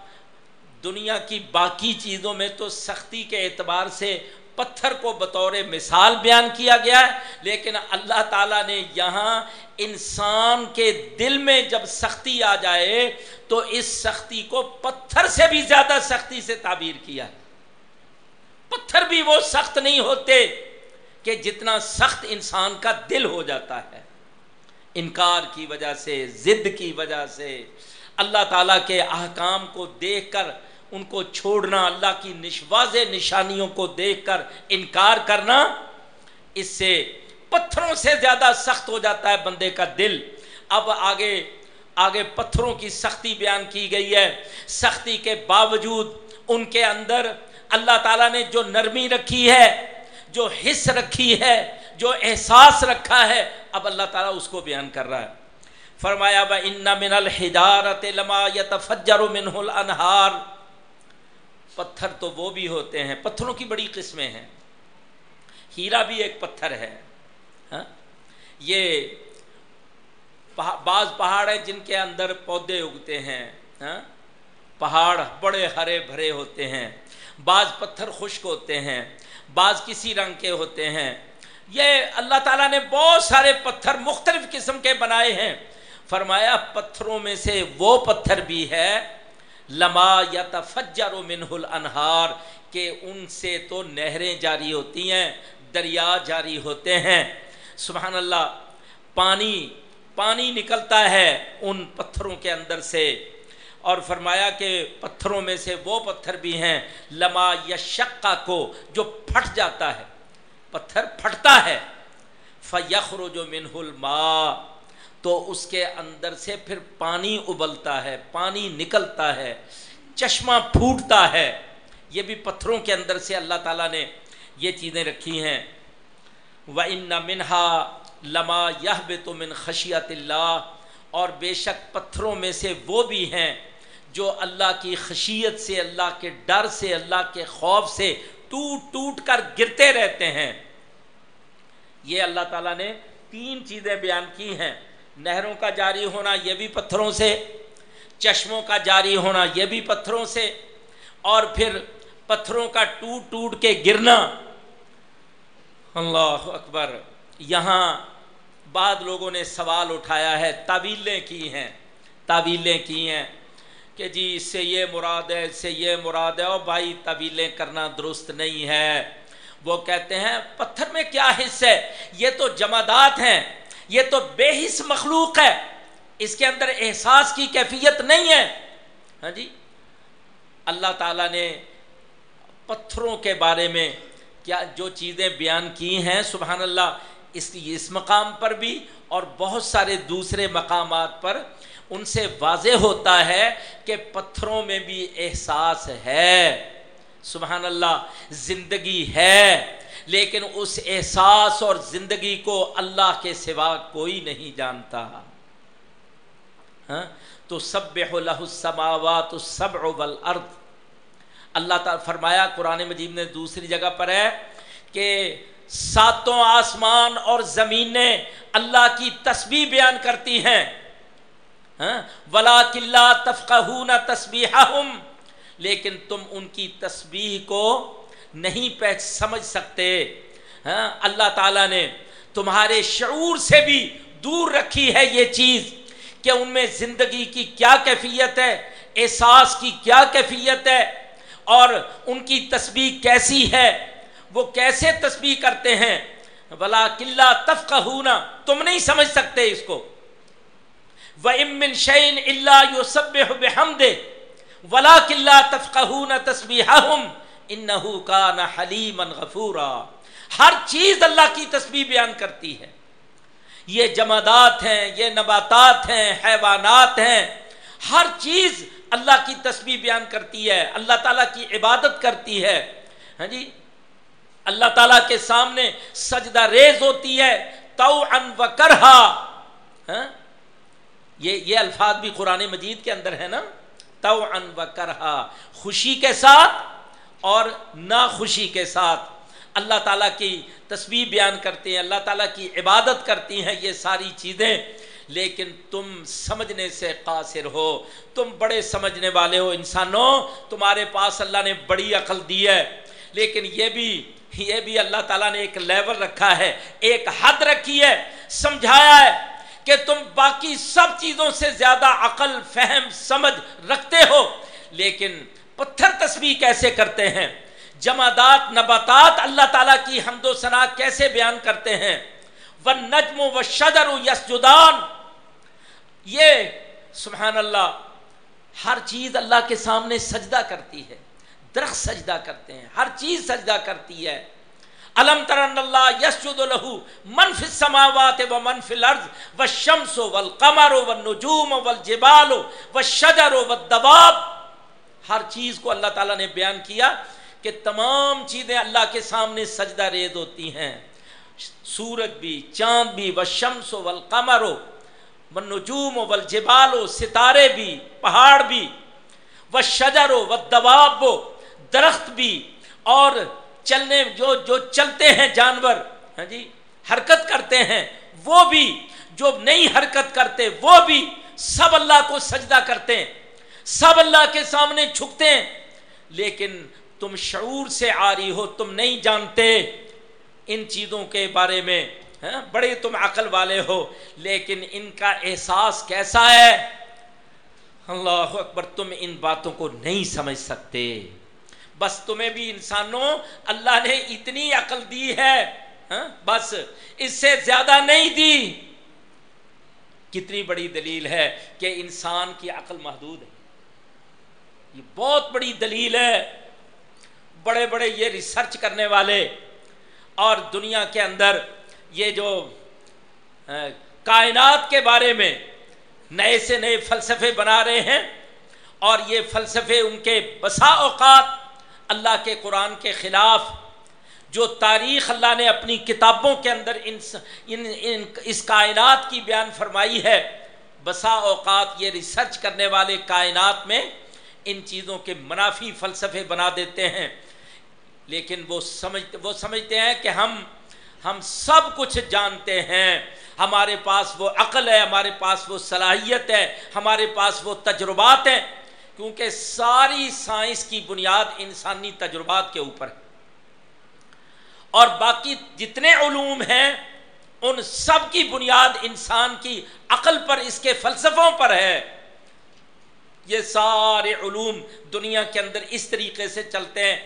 دنیا کی باقی چیزوں میں تو سختی کے اعتبار سے پتھر کو بطور مثال بیان کیا گیا ہے، لیکن اللہ تعالیٰ نے یہاں انسان کے دل میں جب سختی آ جائے تو اس سختی کو پتھر سے بھی زیادہ سختی سے تعبیر کیا ہے۔ پتھر بھی وہ سخت نہیں ہوتے کہ جتنا سخت انسان کا دل ہو جاتا ہے۔ انکار کی وجہ سے، ضد کی وجہ سے، اللہ تعالیٰ کے احکام کو دیکھ کر ان کو چھوڑنا، اللہ کی نشواز نشانیوں کو دیکھ کر انکار کرنا، اس سے پتھروں سے زیادہ سخت ہو جاتا ہے بندے کا دل۔ اب آگے آگے پتھروں کی سختی بیان کی گئی ہے۔ سختی کے باوجود ان کے اندر اللہ تعالیٰ نے جو نرمی رکھی ہے، جو حص رکھی ہے، جو احساس رکھا ہے، اب اللہ تعالیٰ اس کو بیان کر رہا ہے۔ فرمایا با ان من الحجارت لما یتفجر منہ الانہار پتھر تو وہ بھی ہوتے ہیں، پتھروں کی بڑی قسمیں ہیں۔ ہیرا بھی ایک پتھر ہے ہاں؟ یہ بعض پہاڑ ہیں جن کے اندر پودے اگتے ہیں ہاں؟ پہاڑ بڑے ہرے بھرے ہوتے ہیں۔ بعض پتھر خشک ہوتے ہیں، بعض کسی رنگ کے ہوتے ہیں۔ یہ اللہ تعالیٰ نے بہت سارے پتھر مختلف قسم کے بنائے ہیں۔ فرمایا، پتھروں میں سے وہ پتھر بھی ہے لما یا تفجر و منہ الانہار، کہ ان سے تو نہریں جاری ہوتی ہیں، دریا جاری ہوتے ہیں۔ سبحان اللہ، پانی پانی نکلتا ہے ان پتھروں کے اندر سے۔ اور فرمایا کہ پتھروں میں سے وہ پتھر بھی ہیں، لما یا شکا کو، جو پھٹ جاتا ہے۔ پتھر پھٹتا ہے۔ فیخر جو منہ الماء تو اس کے اندر سے پھر پانی ابلتا ہے، پانی نکلتا ہے، چشمہ پھوٹتا ہے۔ یہ بھی پتھروں کے اندر سے اللہ تعالیٰ نے یہ چیزیں رکھی ہیں۔ و ان منہا لما یہ بے تو من خشیت اللہ اور بے شک پتھروں میں سے وہ بھی ہیں جو اللہ کی خشیت سے، اللہ کے ڈر سے، اللہ کے خوف سے ٹوٹ ٹوٹ کر گرتے رہتے ہیں۔ یہ اللہ تعالیٰ نے تین چیزیں بیان کی ہیں۔ نہروں کا جاری ہونا یہ بھی پتھروں سے، چشموں کا جاری ہونا یہ بھی پتھروں سے، اور پھر پتھروں کا ٹوٹ ٹوٹ کے گرنا۔ اللہ اکبر، یہاں بعد لوگوں نے سوال اٹھایا ہے، تعویلیں کی ہیں، تعویلیں کی ہیں کہ جی اس سے یہ مراد ہے، اس سے یہ مراد ہے، اور بھائی طویلیں کرنا درست نہیں ہے۔ وہ کہتے ہیں، پتھر میں کیا حصہ ہے؟ یہ تو جمادات ہیں۔ یہ تو بے حص مخلوق ہے۔ اس کے اندر احساس کی کیفیت نہیں ہے۔ ہاں جی؟ اللہ تعالیٰ نے پتھروں کے بارے میں کیا جو چیزیں بیان کی ہیں، سبحان اللہ، اس اس مقام پر بھی اور بہت سارے دوسرے مقامات پر ان سے واضح ہوتا ہے کہ پتھروں میں بھی احساس ہے۔ سبحان اللہ، زندگی ہے۔ لیکن اس احساس اور زندگی کو اللہ کے سوا کوئی نہیں جانتا۔ ہاں؟ تو سب السماوات السبع والارض۔ اللہ تعالیٰ فرمایا، قرآن مجید نے دوسری جگہ پر ہے کہ ساتوں آسمان اور زمینیں اللہ کی تسبیح بیان کرتی ہیں۔ ہاں؟ ولا کلّہ تفقہ تسبیح لیکن تم ان کی تسبیح کو نہیں پہ سمجھ سکتے۔ ہاں اللہ تعالیٰ نے تمہارے شعور سے بھی دور رکھی ہے یہ چیز کہ ان میں زندگی کی کیا کیفیت ہے، احساس کی کیا کیفیت ہے اور ان کی تسبیح کیسی ہے، وہ کیسے تسبیح کرتے ہیں۔ ولا قلعہ تفقہ ہونا تم نہیں سمجھ سکتے اس کو۔ و امن شعین اللہ یو سب ہم دے ولا قلعہ تفقہ تسبیح انہو کان حلیما غفورا۔ ہر چیز اللہ کی تسبیح بیان کرتی ہے۔ یہ جمادات ہیں، یہ نباتات ہیں، حیوانات ہیں۔ ہر چیز اللہ کی تسبیح بیان کرتی ہے، اللہ تعالیٰ کی عبادت کرتی ہے۔ ہاں جی؟ اللہ تعالیٰ کے سامنے سجدہ ریز ہوتی ہے تو ان و کرہا۔ ہاں؟ یہ یہ الفاظ بھی قرآن مجید کے اندر ہے نا؟ تو ان و کرہا۔ خوشی کے ساتھ اور نہ خوشی کے ساتھ اللہ تعالیٰ کی تصویر بیان کرتے ہیں، اللہ تعالیٰ کی عبادت کرتی ہیں یہ ساری چیزیں۔ لیکن تم سمجھنے سے قاصر ہو، تم بڑے سمجھنے والے ہو انسانوں، تمہارے پاس اللہ نے بڑی عقل دی ہے۔ لیکن یہ بھی یہ بھی اللہ تعالیٰ نے ایک لیول رکھا ہے، ایک حد رکھی ہے، سمجھایا ہے کہ تم باقی سب چیزوں سے زیادہ عقل، فہم، سمجھ رکھتے ہو۔ لیکن پتھر تصویر کیسے کرتے ہیں؟ جمادات، نباتات اللہ تعالیٰ کی حمد و ثنا کیسے بیان کرتے ہیں؟ و نجم و شدر و یسجدان یہ سبحان اللہ، ہر چیز اللہ کے سامنے سجدہ کرتی ہے، درخت سجدہ کرتے ہیں، ہر چیز سجدہ کرتی ہے۔ علم ترن اللہ یسجد لہو من فی السماوات و شمس و من فی الارض والشمس والقمر والنجوم والجبال والشجر والدواب ہر چیز کو اللہ تعالیٰ نے بیان کیا کہ تمام چیزیں اللہ کے سامنے سجدہ ریز ہوتی ہیں۔ سورج بھی، چاند بھی و شمس و والقمر و نجوم و والجبال و ستارے بھی، پہاڑ بھی و شجر و دواب و درخت بھی، اور چلنے، جو جو چلتے ہیں جانور ہاں جی حرکت کرتے ہیں، وہ بھی، جو نئی حرکت کرتے، وہ بھی سب اللہ کو سجدہ کرتے ہیں۔ سب اللہ کے سامنے چھکتے ہیں۔ لیکن تم شعور سے آ رہی ہو، تم نہیں جانتے ان چیزوں کے بارے میں ہاں؟ بڑے تم عقل والے ہو، لیکن ان کا احساس کیسا ہے؟ اللہ اکبر، تم ان باتوں کو نہیں سمجھ سکتے۔ بس تمہیں بھی انسانوں، اللہ نے اتنی عقل دی ہے ہاں؟ بس اس سے زیادہ نہیں دی۔ کتنی بڑی دلیل ہے کہ انسان کی عقل محدود ہے۔ یہ بہت بڑی دلیل ہے۔ بڑے بڑے یہ ریسرچ کرنے والے اور دنیا کے اندر یہ جو کائنات کے بارے میں نئے سے نئے فلسفے بنا رہے ہیں اور یہ فلسفے ان کے بسا اوقات اللہ کے قرآن کے خلاف جو تاریخ اللہ نے اپنی کتابوں کے اندر ان ان, ان اس کائنات کی بیان فرمائی ہے بسا اوقات یہ ریسرچ کرنے والے کائنات میں ان چیزوں کے منافی فلسفے بنا دیتے ہیں۔ لیکن وہ سمجھتے وہ سمجھتے ہیں کہ ہم ہم سب کچھ جانتے ہیں۔ ہمارے پاس وہ عقل ہے، ہمارے پاس وہ صلاحیت ہے، ہمارے پاس وہ تجربات ہیں۔ کیونکہ ساری سائنس کی بنیاد انسانی تجربات کے اوپر ہے۔ اور باقی جتنے علوم ہیں، ان سب کی بنیاد انسان کی عقل پر، اس کے فلسفوں پر ہے۔ یہ سارے علوم دنیا کے اندر اس طریقے سے چلتے ہیں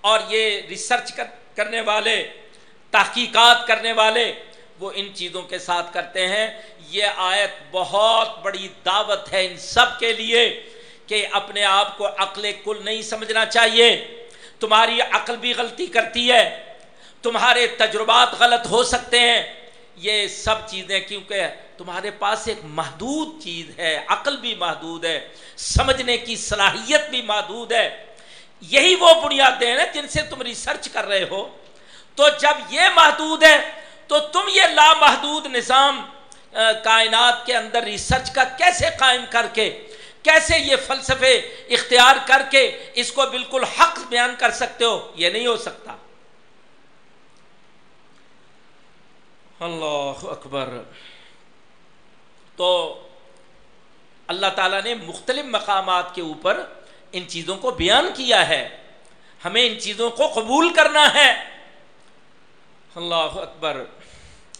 اور یہ ریسرچ کرنے والے، تحقیقات کرنے والے وہ ان چیزوں کے ساتھ کرتے ہیں۔ یہ آیت بہت بڑی دعوت ہے ان سب کے لیے کہ اپنے آپ کو عقل کل نہیں سمجھنا چاہیے۔ تمہاری عقل بھی غلطی کرتی ہے، تمہارے تجربات غلط ہو سکتے ہیں۔ یہ سب چیزیں، کیونکہ تمہارے پاس ایک محدود چیز ہے، عقل بھی محدود ہے، سمجھنے کی صلاحیت بھی محدود ہے۔ یہی وہ بنیادیں ہیں جن سے تم ریسرچ کر رہے ہو۔ تو جب یہ محدود ہے، تو تم یہ لامحدود نظام کائنات کے اندر ریسرچ کا کیسے قائم کر کے، کیسے یہ فلسفے اختیار کر کے اس کو بالکل حق بیان کر سکتے ہو؟ یہ نہیں ہو سکتا۔ اللہ اکبر۔ تو اللہ تعالیٰ نے مختلف مقامات کے اوپر ان چیزوں کو بیان کیا ہے۔ ہمیں ان چیزوں کو قبول کرنا ہے۔ اللہ اکبر۔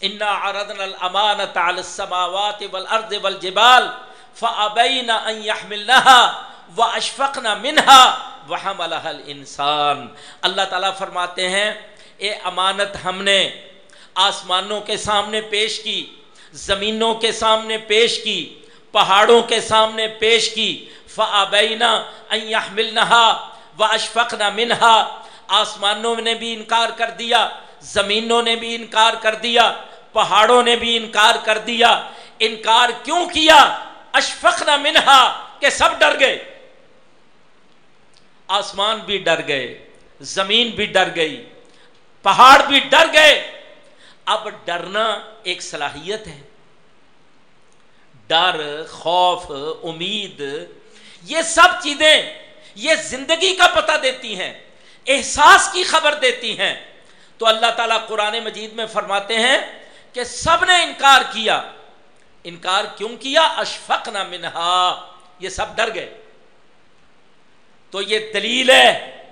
انا عرضنا الامانت على السماوات والارض والجبال فابين ان يحملنها واشفقنا منها وحملها الانسان اللہ تعالیٰ فرماتے ہیں، اے امانت ہم نے آسمانوں کے سامنے پیش کی، زمینوں کے سامنے پیش کی، پہاڑوں کے سامنے پیش کی فعبینہ ملنہا و اشفقنا منہا آسمانوں نے بھی انکار کر دیا، زمینوں نے بھی انکار کر دیا، پہاڑوں نے بھی انکار کر دیا۔ انکار کیوں کیا؟ اشفقنا منہا کہ سب ڈر گئے۔ آسمان بھی ڈر گئے، زمین بھی ڈر گئی، پہاڑ بھی ڈر گئے۔ اب ڈرنا ایک صلاحیت ہے۔ ڈر، خوف، امید، یہ سب چیزیں یہ زندگی کا پتہ دیتی ہیں، احساس کی خبر دیتی ہیں۔ تو اللہ تعالیٰ قرآن مجید میں فرماتے ہیں کہ سب نے انکار کیا۔ انکار کیوں کیا؟ اشفق نہ منہا۔ یہ سب ڈر گئے۔ تو یہ دلیل ہے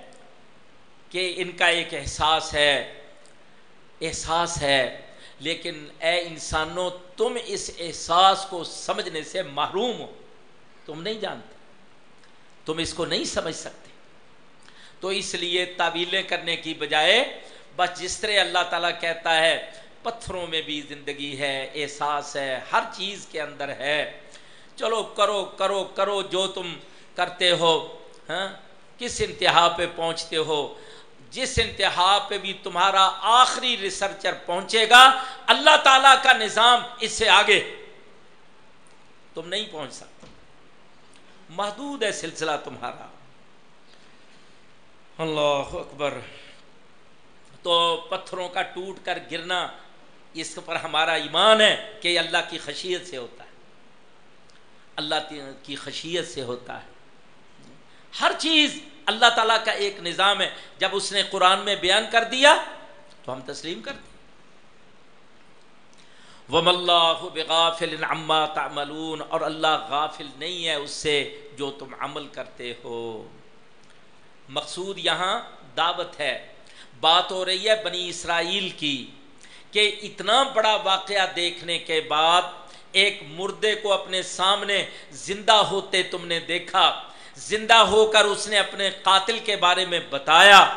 کہ ان کا ایک احساس ہے۔ احساس ہے۔ لیکن اے انسانوں، تم اس احساس کو سمجھنے سے محروم ہو۔ تم نہیں جانتے۔ تم اس کو نہیں سمجھ سکتے۔ تو اس لیے تعویلیں کرنے کی بجائے بس جس طرح اللہ تعالیٰ کہتا ہے، پتھروں میں بھی زندگی ہے، احساس ہے، ہر چیز کے اندر ہے۔ چلو کرو کرو کرو جو تم کرتے ہو ہاں کس انتہا پہ پہنچتے ہو۔ جس انتہا پہ بھی تمہارا آخری ریسرچر پہنچے گا، اللہ تعالیٰ کا نظام اس سے آگے۔ تم نہیں پہنچ سکتے۔ محدود ہے سلسلہ تمہارا۔ اللہ اکبر۔ تو پتھروں کا ٹوٹ کر گرنا اس پر ہمارا ایمان ہے کہ اللہ کی خشیت سے ہوتا ہے۔ اللہ کی خشیت سے ہوتا ہے۔ ہر چیز اللہ تعالیٰ کا ایک نظام ہے، جب اس نے قرآن میں بیان کر دیا تو ہم تسلیم کرتے وم اللہ بغافل عما تعملون، اور اللہ غافل نہیں ہے اس سے جو تم عمل کرتے ہو۔ مقصود یہاں دعوت ہے۔ بات ہو رہی ہے بنی اسرائیل کی کہ اتنا بڑا واقعہ دیکھنے کے بعد ایک مردے کو اپنے سامنے زندہ ہوتے تم نے دیکھا۔ زندہ ہو کر اس نے اپنے قاتل کے بارے میں بتایا۔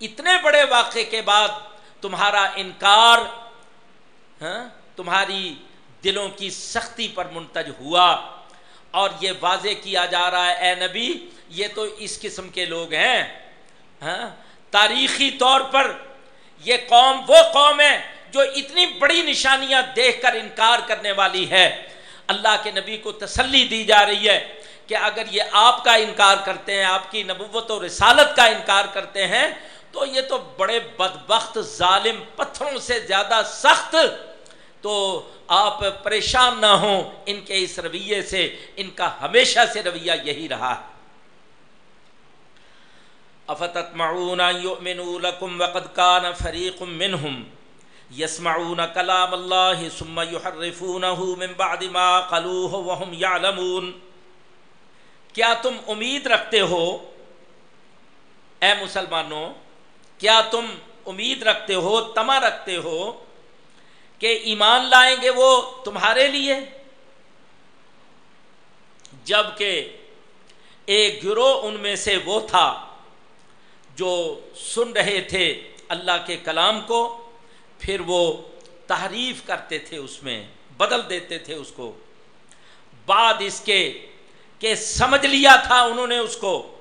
اتنے بڑے واقعے کے بعد تمہارا انکار ہاں تمہاری دلوں کی سختی پر منتج ہوا۔ اور یہ واضح کیا جا رہا ہے، اے نبی، یہ تو اس قسم کے لوگ ہیں ہاں تاریخی طور پر یہ قوم وہ قوم ہے جو اتنی بڑی نشانیاں دیکھ کر انکار کرنے والی ہے۔ اللہ کے نبی کو تسلی دی جا رہی ہے۔ کہ اگر یہ آپ کا انکار کرتے ہیں، آپ کی نبوت و رسالت کا انکار کرتے ہیں، تو یہ تو بڑے بدبخت، ظالم، پتھروں سے زیادہ سخت۔ تو آپ پریشان نہ ہوں ان کے اس رویے سے، ان کا ہمیشہ سے رویہ یہی رہا۔ ہے افتتمعون یؤمنوا لکم وقد کان فریق منہم۔ یسمعون کلام اللہ ثم یحرفونہ من بعد ما قلوہ وهم یعلمون۔ کیا تم امید رکھتے ہو؟ اے مسلمانوں، کیا تم امید رکھتے ہو تما رکھتے ہو کہ ایمان لائیں گے وہ تمہارے لیے؟ جبکہ ایک گروہ ان میں سے وہ تھا جو سن رہے تھے اللہ کے کلام کو، پھر وہ تحریف کرتے تھے اس میں، بدل دیتے تھے اس کو۔ بعد اس کے کہ سمجھ لیا تھا انہوں نے اس کو،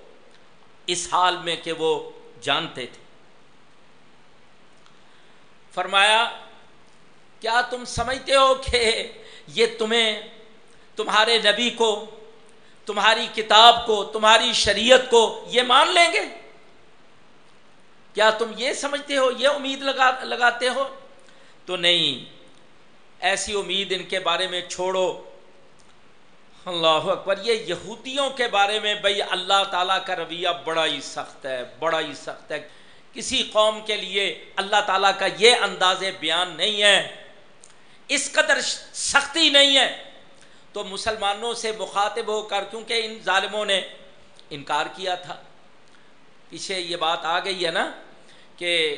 اس حال میں کہ وہ جانتے تھے۔ فرمایا، کیا تم سمجھتے ہو کہ یہ تمہیں، تمہارے نبی کو، تمہاری کتاب کو، تمہاری شریعت کو یہ مان لیں گے؟ کیا تم یہ سمجھتے ہو، یہ امید لگا، لگاتے ہو؟ تو نہیں، ایسی امید ان کے بارے میں چھوڑو۔ اللہ اکبر، یہ یہودیوں کے بارے میں بھائی اللہ تعالیٰ کا رویہ بڑا ہی سخت ہے، بڑا ہی سخت ہے۔ کسی قوم کے لیے اللہ تعالیٰ کا یہ انداز بیان نہیں ہے، اس قدر سختی نہیں ہے۔ تو مسلمانوں سے مخاطب ہو کر، کیونکہ ان ظالموں نے انکار کیا تھا۔ پیچھے یہ بات آ گئی ہے نا کہ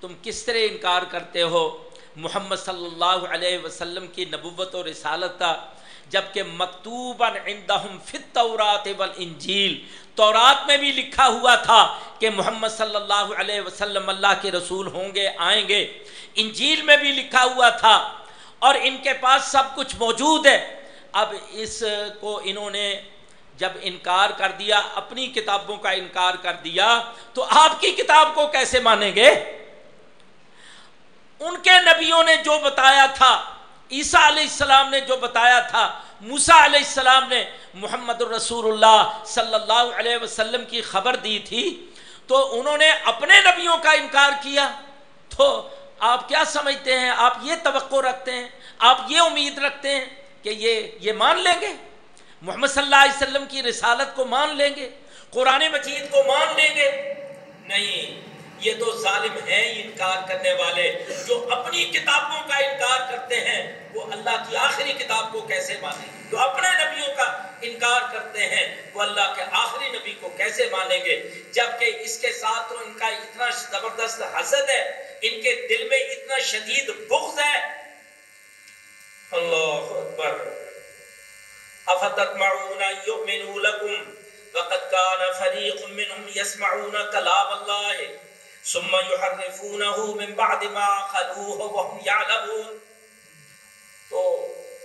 تم کس طرح انکار کرتے ہو؟ محمد صلی اللہ علیہ وسلم کی نبوت و رسالت کا، جبکہ مکتوبا عندہم فی التورات والانجیل، تورات میں بھی لکھا ہوا تھا کہ محمد صلی اللہ علیہ وسلم اللہ کے رسول ہوں گے، آئیں گے۔ انجیل میں بھی لکھا ہوا تھا اور ان کے پاس سب کچھ موجود ہے۔ اب اس کو انہوں نے جب انکار کر دیا، اپنی کتابوں کا انکار کر دیا، تو آپ کی کتاب کو کیسے مانیں گے؟ ان کے نبیوں نے جو بتایا تھا، عیسیٰ علیہ السلام نے جو بتایا تھا، موسیٰ علیہ السلام نے محمد الرسول اللہ صلی اللہ علیہ وسلم کی خبر دی تھی، تو انہوں نے اپنے نبیوں کا انکار کیا۔ تو آپ کیا سمجھتے ہیں؟ آپ یہ توقع رکھتے ہیں، آپ یہ امید رکھتے ہیں کہ یہ یہ مان لیں گے؟ محمد صلی اللہ علیہ وسلم کی رسالت کو مان لیں گے؟ قرآن مجید کو مان لیں گے؟ نہیں۔ یہ تو ظالم ہیں انکار کرنے والے جو اپنی کتابوں کا انکار کرتے ہیں، وہ اللہ کی آخری کتاب کو کیسے مانیں؟ جو اپنے نبیوں کا انکار کرتے ہیں، وہ اللہ کے آخری نبی کو کیسے مانیں گے؟ جبکہ اس کے ساتھ تو ان کا اتنا زبردست حسد ہے، ان کے دل میں اتنا شدید بغض ہے۔ اللہ اکبر۔ افتتمعون یؤمنوا لکم، وقد كان فريق منهم يسمعون كلام الله ثم يحرفونه من بعد ما خلوه وهم يعلمون۔ تو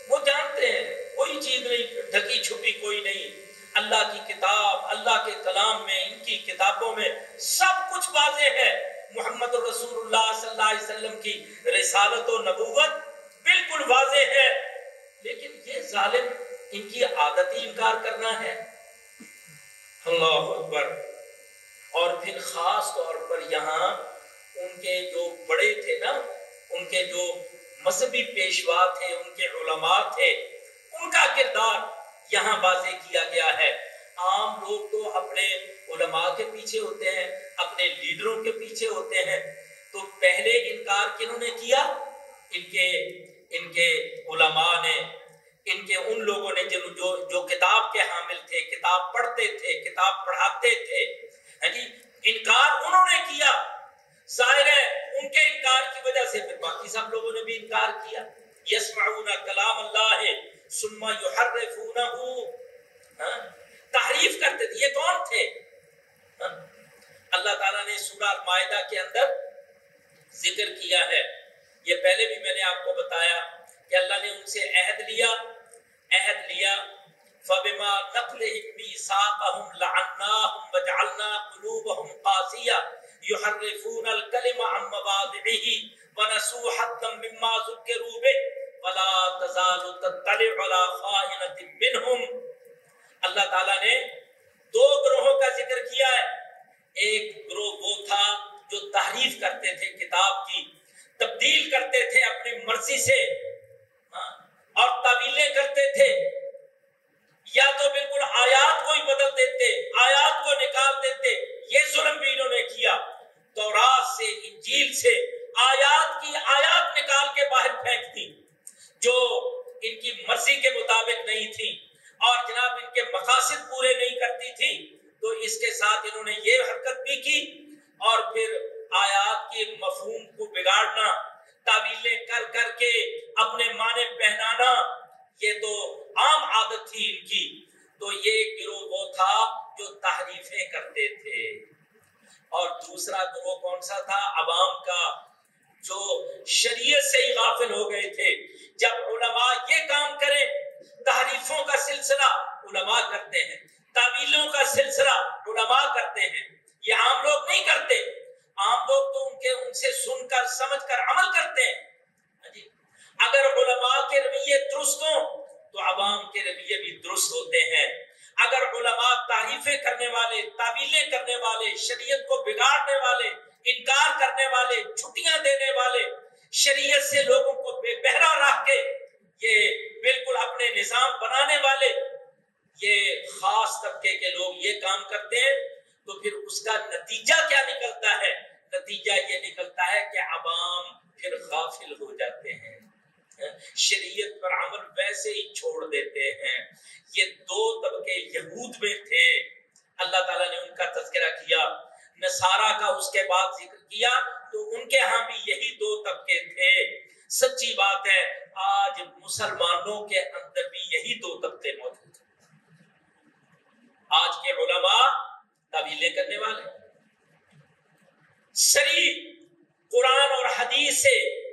وہ جانتے ہیں، کوئی چیز نہیں، ڈھکی چھپی کوئی نہیں۔ اللہ کی کتاب، اللہ کے کلام میں، ان کی کتابوں میں سب کچھ واضح ہے۔ محمد رسول اللہ صلی اللہ علیہ وسلم کی رسالت و نبوت بالکل واضح ہے۔ لیکن یہ ظالم ان کی عادت ہی انکار کرنا ہے۔ اللہ اکبر۔ اور پھر خاص طور پر یہاں ان کے جو بڑے تھے نا ان کے جو مذہبی پیشوا تھے ان کے علماء تھے ان کا کردار یہاں واضح کیا گیا ہے۔ عام لوگ تو اپنے علماء کے پیچھے ہوتے ہیں اپنے لیڈروں کے پیچھے ہوتے ہیں۔ تو پہلے انکار کنہوں نے کیا؟ ان کے ان کے علماء نے ان کے ان لوگوں نے جو جو, کتاب کے حامل تھے کتاب پڑھتے تھے کتاب پڑھاتے تھے۔ ہاں جی انکار انہوں نے کیا؟ ظاہر ہے ان کے انکار کی وجہ سے پھر باقی سب لوگوں نے بھی انکار کیا۔ یسمعون کلام اللہ، ثم یحرفونہ ہاں؟ تحریف کرتے تھے۔ یہ کون تھے؟ ہاں؟ اللہ تعالیٰ نے سورہ المائدہ کے اندر ذکر کیا ہے۔ یہ پہلے بھی میں نے آپ کو بتایا کہ اللہ نے ان سے عہد لیا۔ عہد لیا۔ فبما نقلهم ميثاقهم لعناهم وجعلنا قلوبهم قاسيه يحرفون الكلم عن مواضعه ونسوا حظا مما ذكروا به ولا تزال تطلع على خائنة منهم۔ اللہ تعالیٰ نے دو گروہوں کا ذکر کیا ہے۔ ایک گروہ وہ تھا جو تحریف کرتے تھے کتاب کی، تبدیل کرتے تھے اپنی مرضی سے ہاں، اور تعویلیں کرتے تھے۔ یا تو بالکل آیات کو ہی بدل دیتے، آیات کو نکال دیتے، یہ ظلم بھی انہوں نے کیا۔ تورات سے، انجیل سے آیات کی آیات نکال کے باہر پھینک دی، جو ان کی مرضی کے مطابق نہیں تھی اور جناب ان کے مقاصد پورے نہیں کرتی تھی۔ تو اس کے ساتھ انہوں نے یہ حرکت بھی کی اور پھر آیات کے مفہوم کو بگاڑنا، تعویلیں کر کر کے اپنے معنی پہنانا یہ تو عام عادت تھی ان کی۔ تو یہ گروہ وہ تھا جو تحریفیں کرتے تھے۔ اور دوسرا گروہ کون سا تھا؟ عوام کا، جو شریعت سے ہی غافل ہو گئے تھے۔ جب علماء یہ کام کریں، تحریفوں کا سلسلہ علماء کرتے ہیں، تعویلوں کا سلسلہ علماء کرتے ہیں۔ یہ عام لوگ نہیں کرتے۔ عام لوگ تو ان کے، ان سے سن کر، سمجھ کر عمل کرتے ہیں۔ اگر علماء کے رویے درست ہوں تو عوام کے رویے بھی درست ہوتے ہیں۔ اگر علماء تعریفیں کرنے والے، تعویلیں کرنے والے، شریعت کو بگاڑنے والے، انکار کرنے والے، چھٹیاں دینے والے، شریعت سے لوگوں کو بے بہرا رکھ کے یہ بالکل اپنے نظام بنانے والے، یہ خاص طبقے کے لوگ یہ کام کرتے ہیں، تو پھر اس کا نتیجہ کیا نکلتا ہے؟ نتیجہ یہ نکلتا ہے کہ عوام پھر غافل ہو جاتے ہیں۔ شریعت پر عمل ویسے ہی چھوڑ دیتے ہیں۔ یہ دو طبقے یہود میں تھے۔ اللہ تعالیٰ نے ان کا تذکرہ کیا۔ نصارہ کا اس کے بعد ذکر کیا۔ تو ان کے ہاں بھی یہی دو طبقے تھے۔ سچی بات ہے، آج مسلمانوں کے اندر بھی یہی دو طبقے موجود ہیں آج کے علماء طویلیں کرنے والے شریف قرآن اور حدیث سے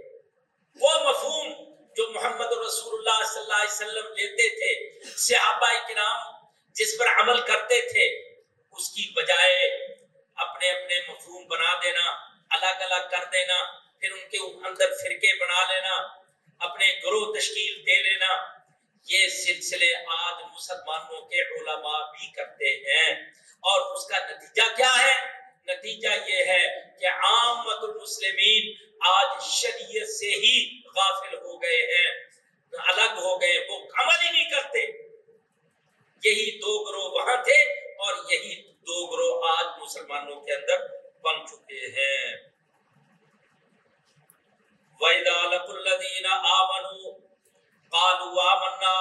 وہ مفہوم جو محمد رسول اللہ صلی اللہ علیہ وسلم لیتے تھے صحابہ کرام جس پر عمل کرتے تھے اس کی بجائے اپنے اپنے مفہوم بنا دینا الگ الگ کر دینا پھر ان کے اندر فرقے بنا لینا اپنے گروہ تشکیل دے لینا یہ سلسلے آج مسلمانوں کے علماء بھی کرتے ہیں اور اس کا نتیجہ کیا ہے نتیجہ یہ ہے کہ عامت المسلمین آج شریعت سے ہی غافل ہو گئے ہیں الگ ہو گئے وہ عمل ہی نہیں کرتے وَإِذَا لَقُوا الَّذِينَ آمَنُوا قَالُوا آمَنَّا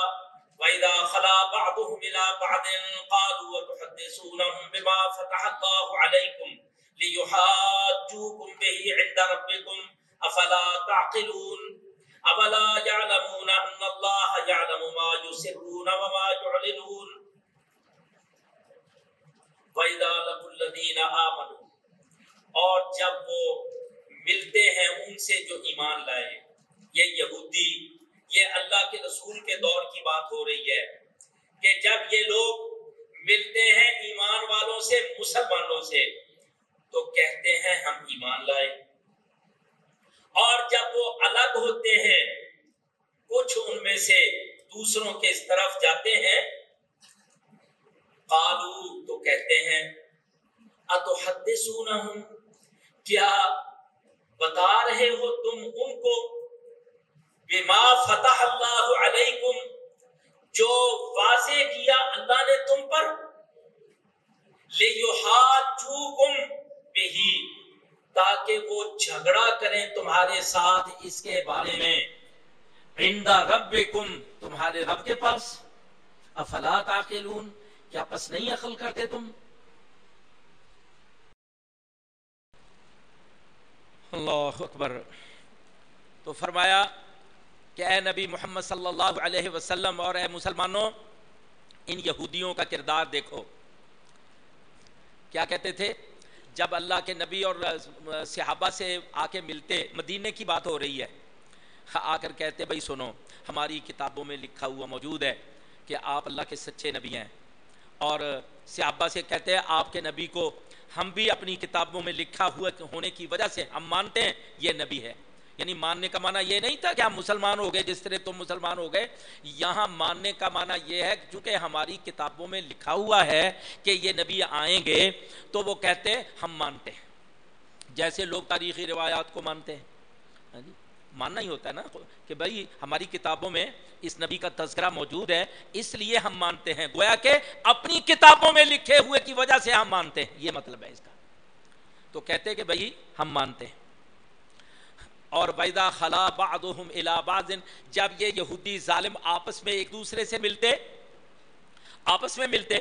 وَإِذَا خَلَا بَعْضُهُمْ إِلَى بَعْضٍ قَالُوا وَتُحَدِّثُونَهُم بِمَا فَتَحَ اللَّهُ عَلَيْكُمْ لِيُحَاجُّوكُم بِهِ عِندَ رَبِّكُمْ أَفَلَا تَعْقِلُونَ أَوَلَا يَعْلَمُونَ أَنَّ اللَّهَ يَعْلَمُ مَا يُسِرُّونَ وَمَا يُعْلِنُونَ وَإِذَا لَقُوا الَّذِينَ آمَنُوا اور جب وہ ملتے ہیں ان سے جو ایمان لائے یہ یہودی یہ اللہ کے رسول کے دور کی بات ہو رہی ہے کہ جب یہ لوگ ملتے ہیں ایمان والوں سے مسلمانوں سے تو کہتے ہیں ہم ایمان لائے اور جب وہ الگ ہوتے ہیں کچھ ان میں سے دوسروں کے اس طرف جاتے ہیں قالو تو کہتے ہیں اتحدثونہم کیا بتا رہے ہو تم ان کو بما فتح اللہ علیکم جو واضح کیا اللہ نے تم پر لیحاجوکم بہی تاکہ وہ جھگڑا کریں تمہارے ساتھ اس کے بارے میں عندہ ربکم تمہارے رب کے پاس افلا تاقلون کیا پس نہیں عقل کرتے تم؟ اللہ اکبر۔ تو فرمایا کہ اے نبی محمد صلی اللہ علیہ وسلم اور اے مسلمانوں، ان یہودیوں کا کردار دیکھو۔ کیا کہتے تھے؟ جب اللہ کے نبی اور صحابہ سے آ کے ملتے، مدینے کی بات ہو رہی ہے۔ آ کر کہتے، بھائی سنو، ہماری کتابوں میں لکھا ہوا موجود ہے کہ آپ اللہ کے سچے نبی ہیں۔ اور صحابہ سے کہتے ہیں آپ کے نبی کو ہم بھی اپنی کتابوں میں لکھا ہوا ہونے کی وجہ سے ہم مانتے ہیں یہ نبی ہے۔ یعنی ماننے کا معنی یہ نہیں تھا کہ ہم مسلمان ہو گئے، جس طرح تم مسلمان ہو گئے، یہاں ماننے کا معنی یہ ہے چونکہ ہماری کتابوں میں لکھا ہوا ہے کہ یہ نبی آئیں گے تو وہ کہتے ہیں ہم مانتے ہیں۔ جیسے لوگ تاریخی روایات کو مانتے ہیں۔ ہاں جی؟ ماننا ہی ہوتا ہے نا، کہ بھائی ہماری کتابوں میں اس نبی کا تذکرہ موجود ہے، اس لیے ہم مانتے ہیں۔ گویا کہ اپنی کتابوں میں لکھے ہوئے کی وجہ سے ہم مانتے ہیں۔ یہ مطلب ہے اس کا۔ تو کہتے ہیں کہ بھائی ہم مانتے ہیں۔ اور بیدا خلا بعضهم الى بعض، جب یہ یہودی ظالم آپس میں ایک دوسرے سے ملتے، آپس میں ملتے،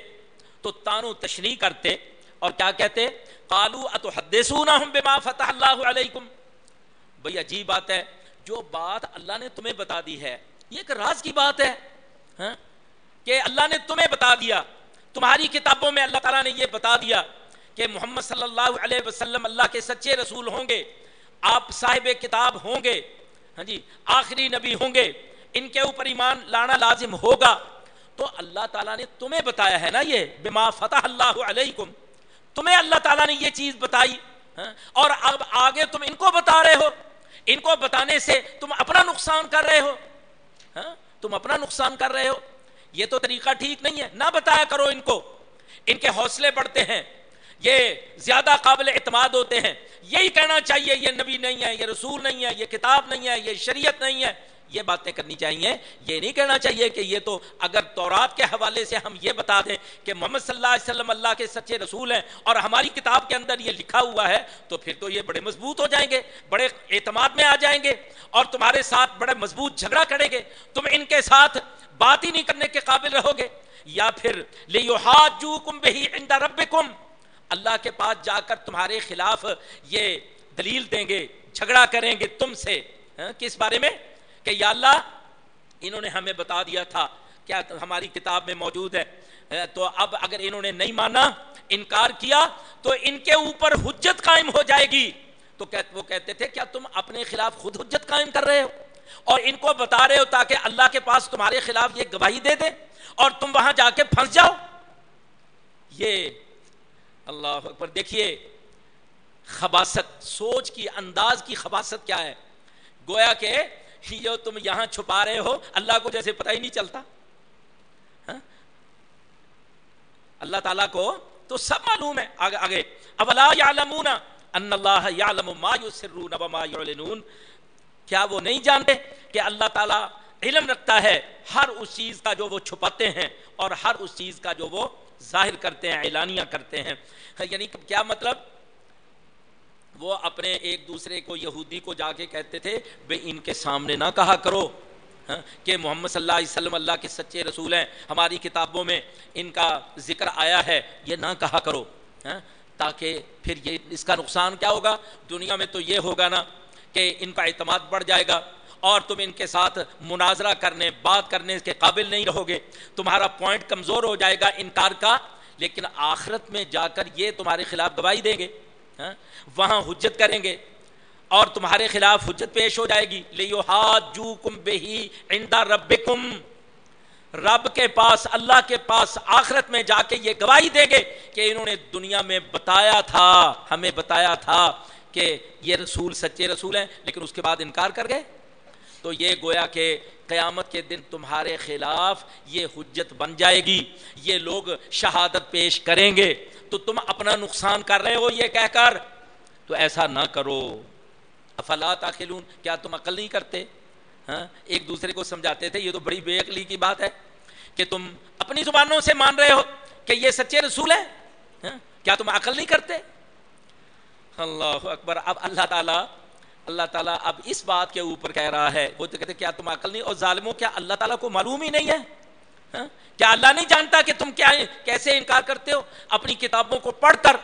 تو تانو تشریح کرتے اور کیا کہتے قالو اتحدثونہم بما فتح اللہ علیکم بھئی عجیب بات ہے۔ جو بات اللہ نے تمہیں بتا دی ہے، یہ ایک راز کی بات ہے ہاں؟ کہ اللہ نے تمہیں بتا دیا، تمہاری کتابوں میں اللہ تعالیٰ نے یہ بتا دیا کہ محمد صلی اللہ علیہ وسلم اللہ کے سچے رسول ہوں گے، آپ صاحب کتاب ہوں گے ہاں جی آخری نبی ہوں گے، ان کے اوپر ایمان لانا لازم ہوگا تو اللہ تعالیٰ نے تمہیں بتایا ہے نا یہ، بما فتح اللہ علیکم تمہیں اللہ تعالیٰ نے یہ چیز بتائی ہاں؟ اور اب آگے تم ان کو بتا رہے ہو ان کو بتانے سے تم اپنا نقصان کر رہے ہو؟ ہاں؟ تم اپنا نقصان کر رہے ہو؟ یہ تو طریقہ ٹھیک نہیں ہے، نہ بتایا کرو ان کو۔ ان کے حوصلے بڑھتے ہیں، یہ زیادہ قابل اعتماد ہوتے ہیں۔ یہی کہنا چاہیے، یہ نبی نہیں ہے، یہ رسول نہیں ہے، یہ کتاب نہیں ہے، یہ شریعت نہیں ہے۔ یہ باتیں کرنی چاہیے۔ یہ نہیں کہنا چاہیے کہ یہ تو اگر تورات کے حوالے سے ہم یہ بتا دیں کہ محمد صلی اللہ علیہ وسلم اللہ کے سچے رسول ہیں اور ہماری کتاب کے اندر یہ لکھا ہوا ہے، تو پھر تو یہ بڑے مضبوط ہو جائیں گے، بڑے اعتماد میں آ جائیں گے اور تمہارے ساتھ بڑے مضبوط جھگڑا کریں گے۔ تم ان کے ساتھ بات ہی نہیں کرنے کے قابل رہو گے۔ یا پھر لِيُحَاجُّوكُمْ بِهِ عِنْدَ رَبِّكُمْ اللہ کے پاس جا کر تمہارے خلاف یہ دلیل دیں گے، جھگڑا کریں گے تم سے۔ ہاں، کس بارے میں؟ کہ یا اللہ، انہوں نے ہمیں بتا دیا تھا کیا ہماری کتاب میں موجود ہے۔ تو اب اگر انہوں نے نہیں مانا، انکار کیا، تو ان کے اوپر حجت قائم ہو جائے گی۔ تو وہ کہتے تھے، کیا تم اپنے خلاف خود حجت قائم کر رہے ہو؟ اور ان کو بتا رہے ہو تاکہ اللہ کے پاس تمہارے خلاف یہ گواہی دے دے اور تم وہاں جا کے پھنس جاؤ۔ یہ اللہ اکبر، دیکھیے، خباست، سوچ کی انداز کی خباست کیا ہے؟ گویا کہ جو تم یہاں چھپا رہے ہو، اللہ کو جیسے پتہ ہی نہیں چلتا۔ ہاں؟ اللہ تعالیٰ کو تو سب معلوم ہے۔ آگے آگے۔ اولا یعلمون ان اللہ یعلم ما یسرون وما یعلنون۔ کیا وہ نہیں جانتے کہ اللہ تعالیٰ علم رکھتا ہے؟ ہر اس چیز کا جو وہ چھپاتے ہیں اور ہر اس چیز کا جو وہ ظاہر کرتے ہیں، اعلانیہ کرتے ہیں۔ یعنی کیا مطلب؟ وہ اپنے ایک دوسرے کو یہودی کو جا کے کہتے تھے بے ان کے سامنے نہ کہا کرو ہاں، کہ محمد صلی اللہ علیہ وسلم اللہ کے سچے رسول ہیں ہماری کتابوں میں ان کا ذکر آیا ہے یہ نہ کہا کرو ہاں، تاکہ پھر یہ اس کا نقصان کیا ہوگا؟ دنیا میں تو یہ ہوگا نا کہ ان کا اعتماد بڑھ جائے گا اور تم ان کے ساتھ مناظرہ کرنے بات کرنے کے قابل نہیں رہو گے تمہارا پوائنٹ کمزور ہو جائے گا انکار کا لیکن آخرت میں جا کر یہ تمہارے خلاف گواہی دیں گے۔ ہاں، وہاں حجت کریں گے اور تمہارے خلاف حجت پیش ہو جائے گی۔ لیو ہاتھ جو کم بے ہی رب رب کے پاس اللہ کے پاس آخرت میں جا کے یہ گواہی دیں گے کہ انہوں نے دنیا میں بتایا تھا ہمیں بتایا تھا کہ یہ رسول سچے رسول ہیں لیکن اس کے بعد انکار کر گئے۔ تو یہ گویا کہ قیامت کے دن تمہارے خلاف یہ حجت بن جائے گی یہ لوگ شہادت پیش کریں گے۔ تو تم اپنا نقصان کر رہے ہو یہ کہہ کر۔ تو ایسا نہ کرو۔ افلاط آخلون کیا تم عقل نہیں کرتے؟ ہاں؟ ایک دوسرے کو سمجھاتے تھے، یہ تو بڑی بے عقلی کی بات ہے کہ تم اپنی زبانوں سے مان رہے ہو کہ یہ سچے رسول ہیں۔ ہاں؟ کیا تم عقل نہیں کرتے؟ اللہ اکبر۔ اب اللہ تعالیٰ اللہ تعالیٰ اب اس بات کے اوپر کہہ رہا ہے۔ وہ تو کہتے کیا تم عقل نہیں؟ اور ظالموں، کیا اللہ تعالیٰ کو معلوم ہی نہیں ہے؟ ہاں؟ کیا اللہ نہیں جانتا کہ تم کیا کیسے انکار کرتے ہو؟ اپنی کتابوں کو پڑھ کر،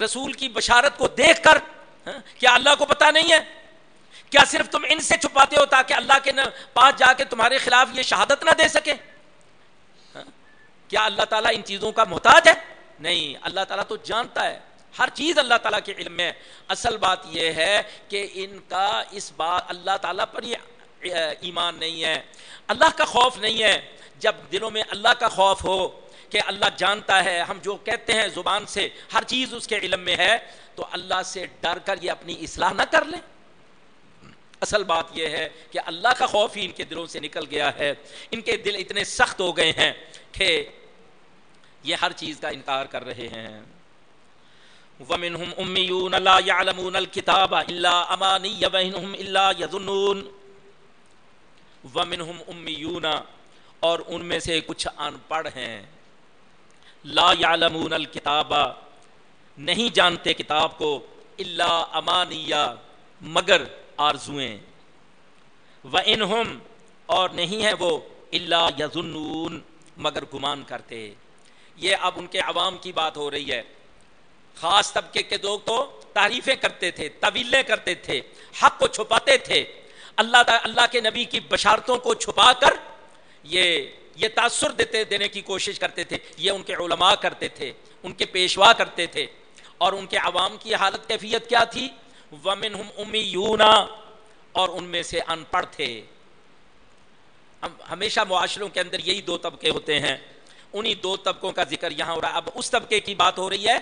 رسول کی بشارت کو دیکھ کر ہاں؟ کیا اللہ کو پتا نہیں ہے؟ کیا صرف تم ان سے چھپاتے ہو تاکہ اللہ کے پاس جا کے تمہارے خلاف یہ شہادت نہ دے سکے؟ ہاں؟ کیا اللہ تعالیٰ ان چیزوں کا محتاج ہے؟ نہیں، اللہ تعالیٰ تو جانتا ہے۔ ہر چیز اللہ تعالیٰ کے علم میں اصل بات یہ ہے کہ ان کا اس بات اللہ تعالیٰ پر یہ ایمان نہیں ہے۔ اللہ کا خوف نہیں ہے۔ جب دلوں میں اللہ کا خوف ہو کہ اللہ جانتا ہے، ہم جو کہتے ہیں زبان سے ہر چیز اس کے علم میں ہے، تو اللہ سے ڈر کر یہ اپنی اصلاح نہ کر لیں۔ اصل بات یہ ہے کہ اللہ کا خوف ہی ان کے دلوں سے نکل گیا ہے۔ ان کے دل اتنے سخت ہو گئے ہیں کہ یہ ہر چیز کا انکار کر رہے ہیں۔ وَمِنْهُمْ أُمِّيُّونَ لَا يَعْلَمُونَ الْكِتَابَ إِلَّا أَمَانِيَّ وَإِنْهُمْ إِلَّا يَظُنُّونَ وَمِنْهُمْ أُمِّيُّونَ اور ان میں سے کچھ ان پڑھ ہیں۔ لا يعلمون الکتاب، نہیں جانتے کتاب کو اللہ امانیہ، مگر آرزویں و انہم اور نہیں ہے وہ اللہ یظنون، مگر گمان کرتے۔ یہ اب ان کے عوام کی بات ہو رہی ہے۔ خاص طبقے کے لوگ تو تعریفیں کرتے تھے، طویلیں کرتے تھے، حق کو چھپاتے تھے۔ اللہ اللہ کے نبی کی بشارتوں کو چھپا کر یہ یہ تاثر دیتے دینے کی کوشش کرتے تھے۔ یہ ان کے علماء کرتے تھے، ان کے پیشوا کرتے تھے۔ اور ان کے عوام کی حالت کیفیت کیا تھی؟ ومن امیونا اور ان میں سے ان پڑھ تھے۔ ہمیشہ معاشروں کے اندر یہی دو طبقے ہوتے ہیں۔ انہی دو طبقوں کا ذکر یہاں ہو رہا ہے۔ اب اس طبقے کی بات ہو رہی ہے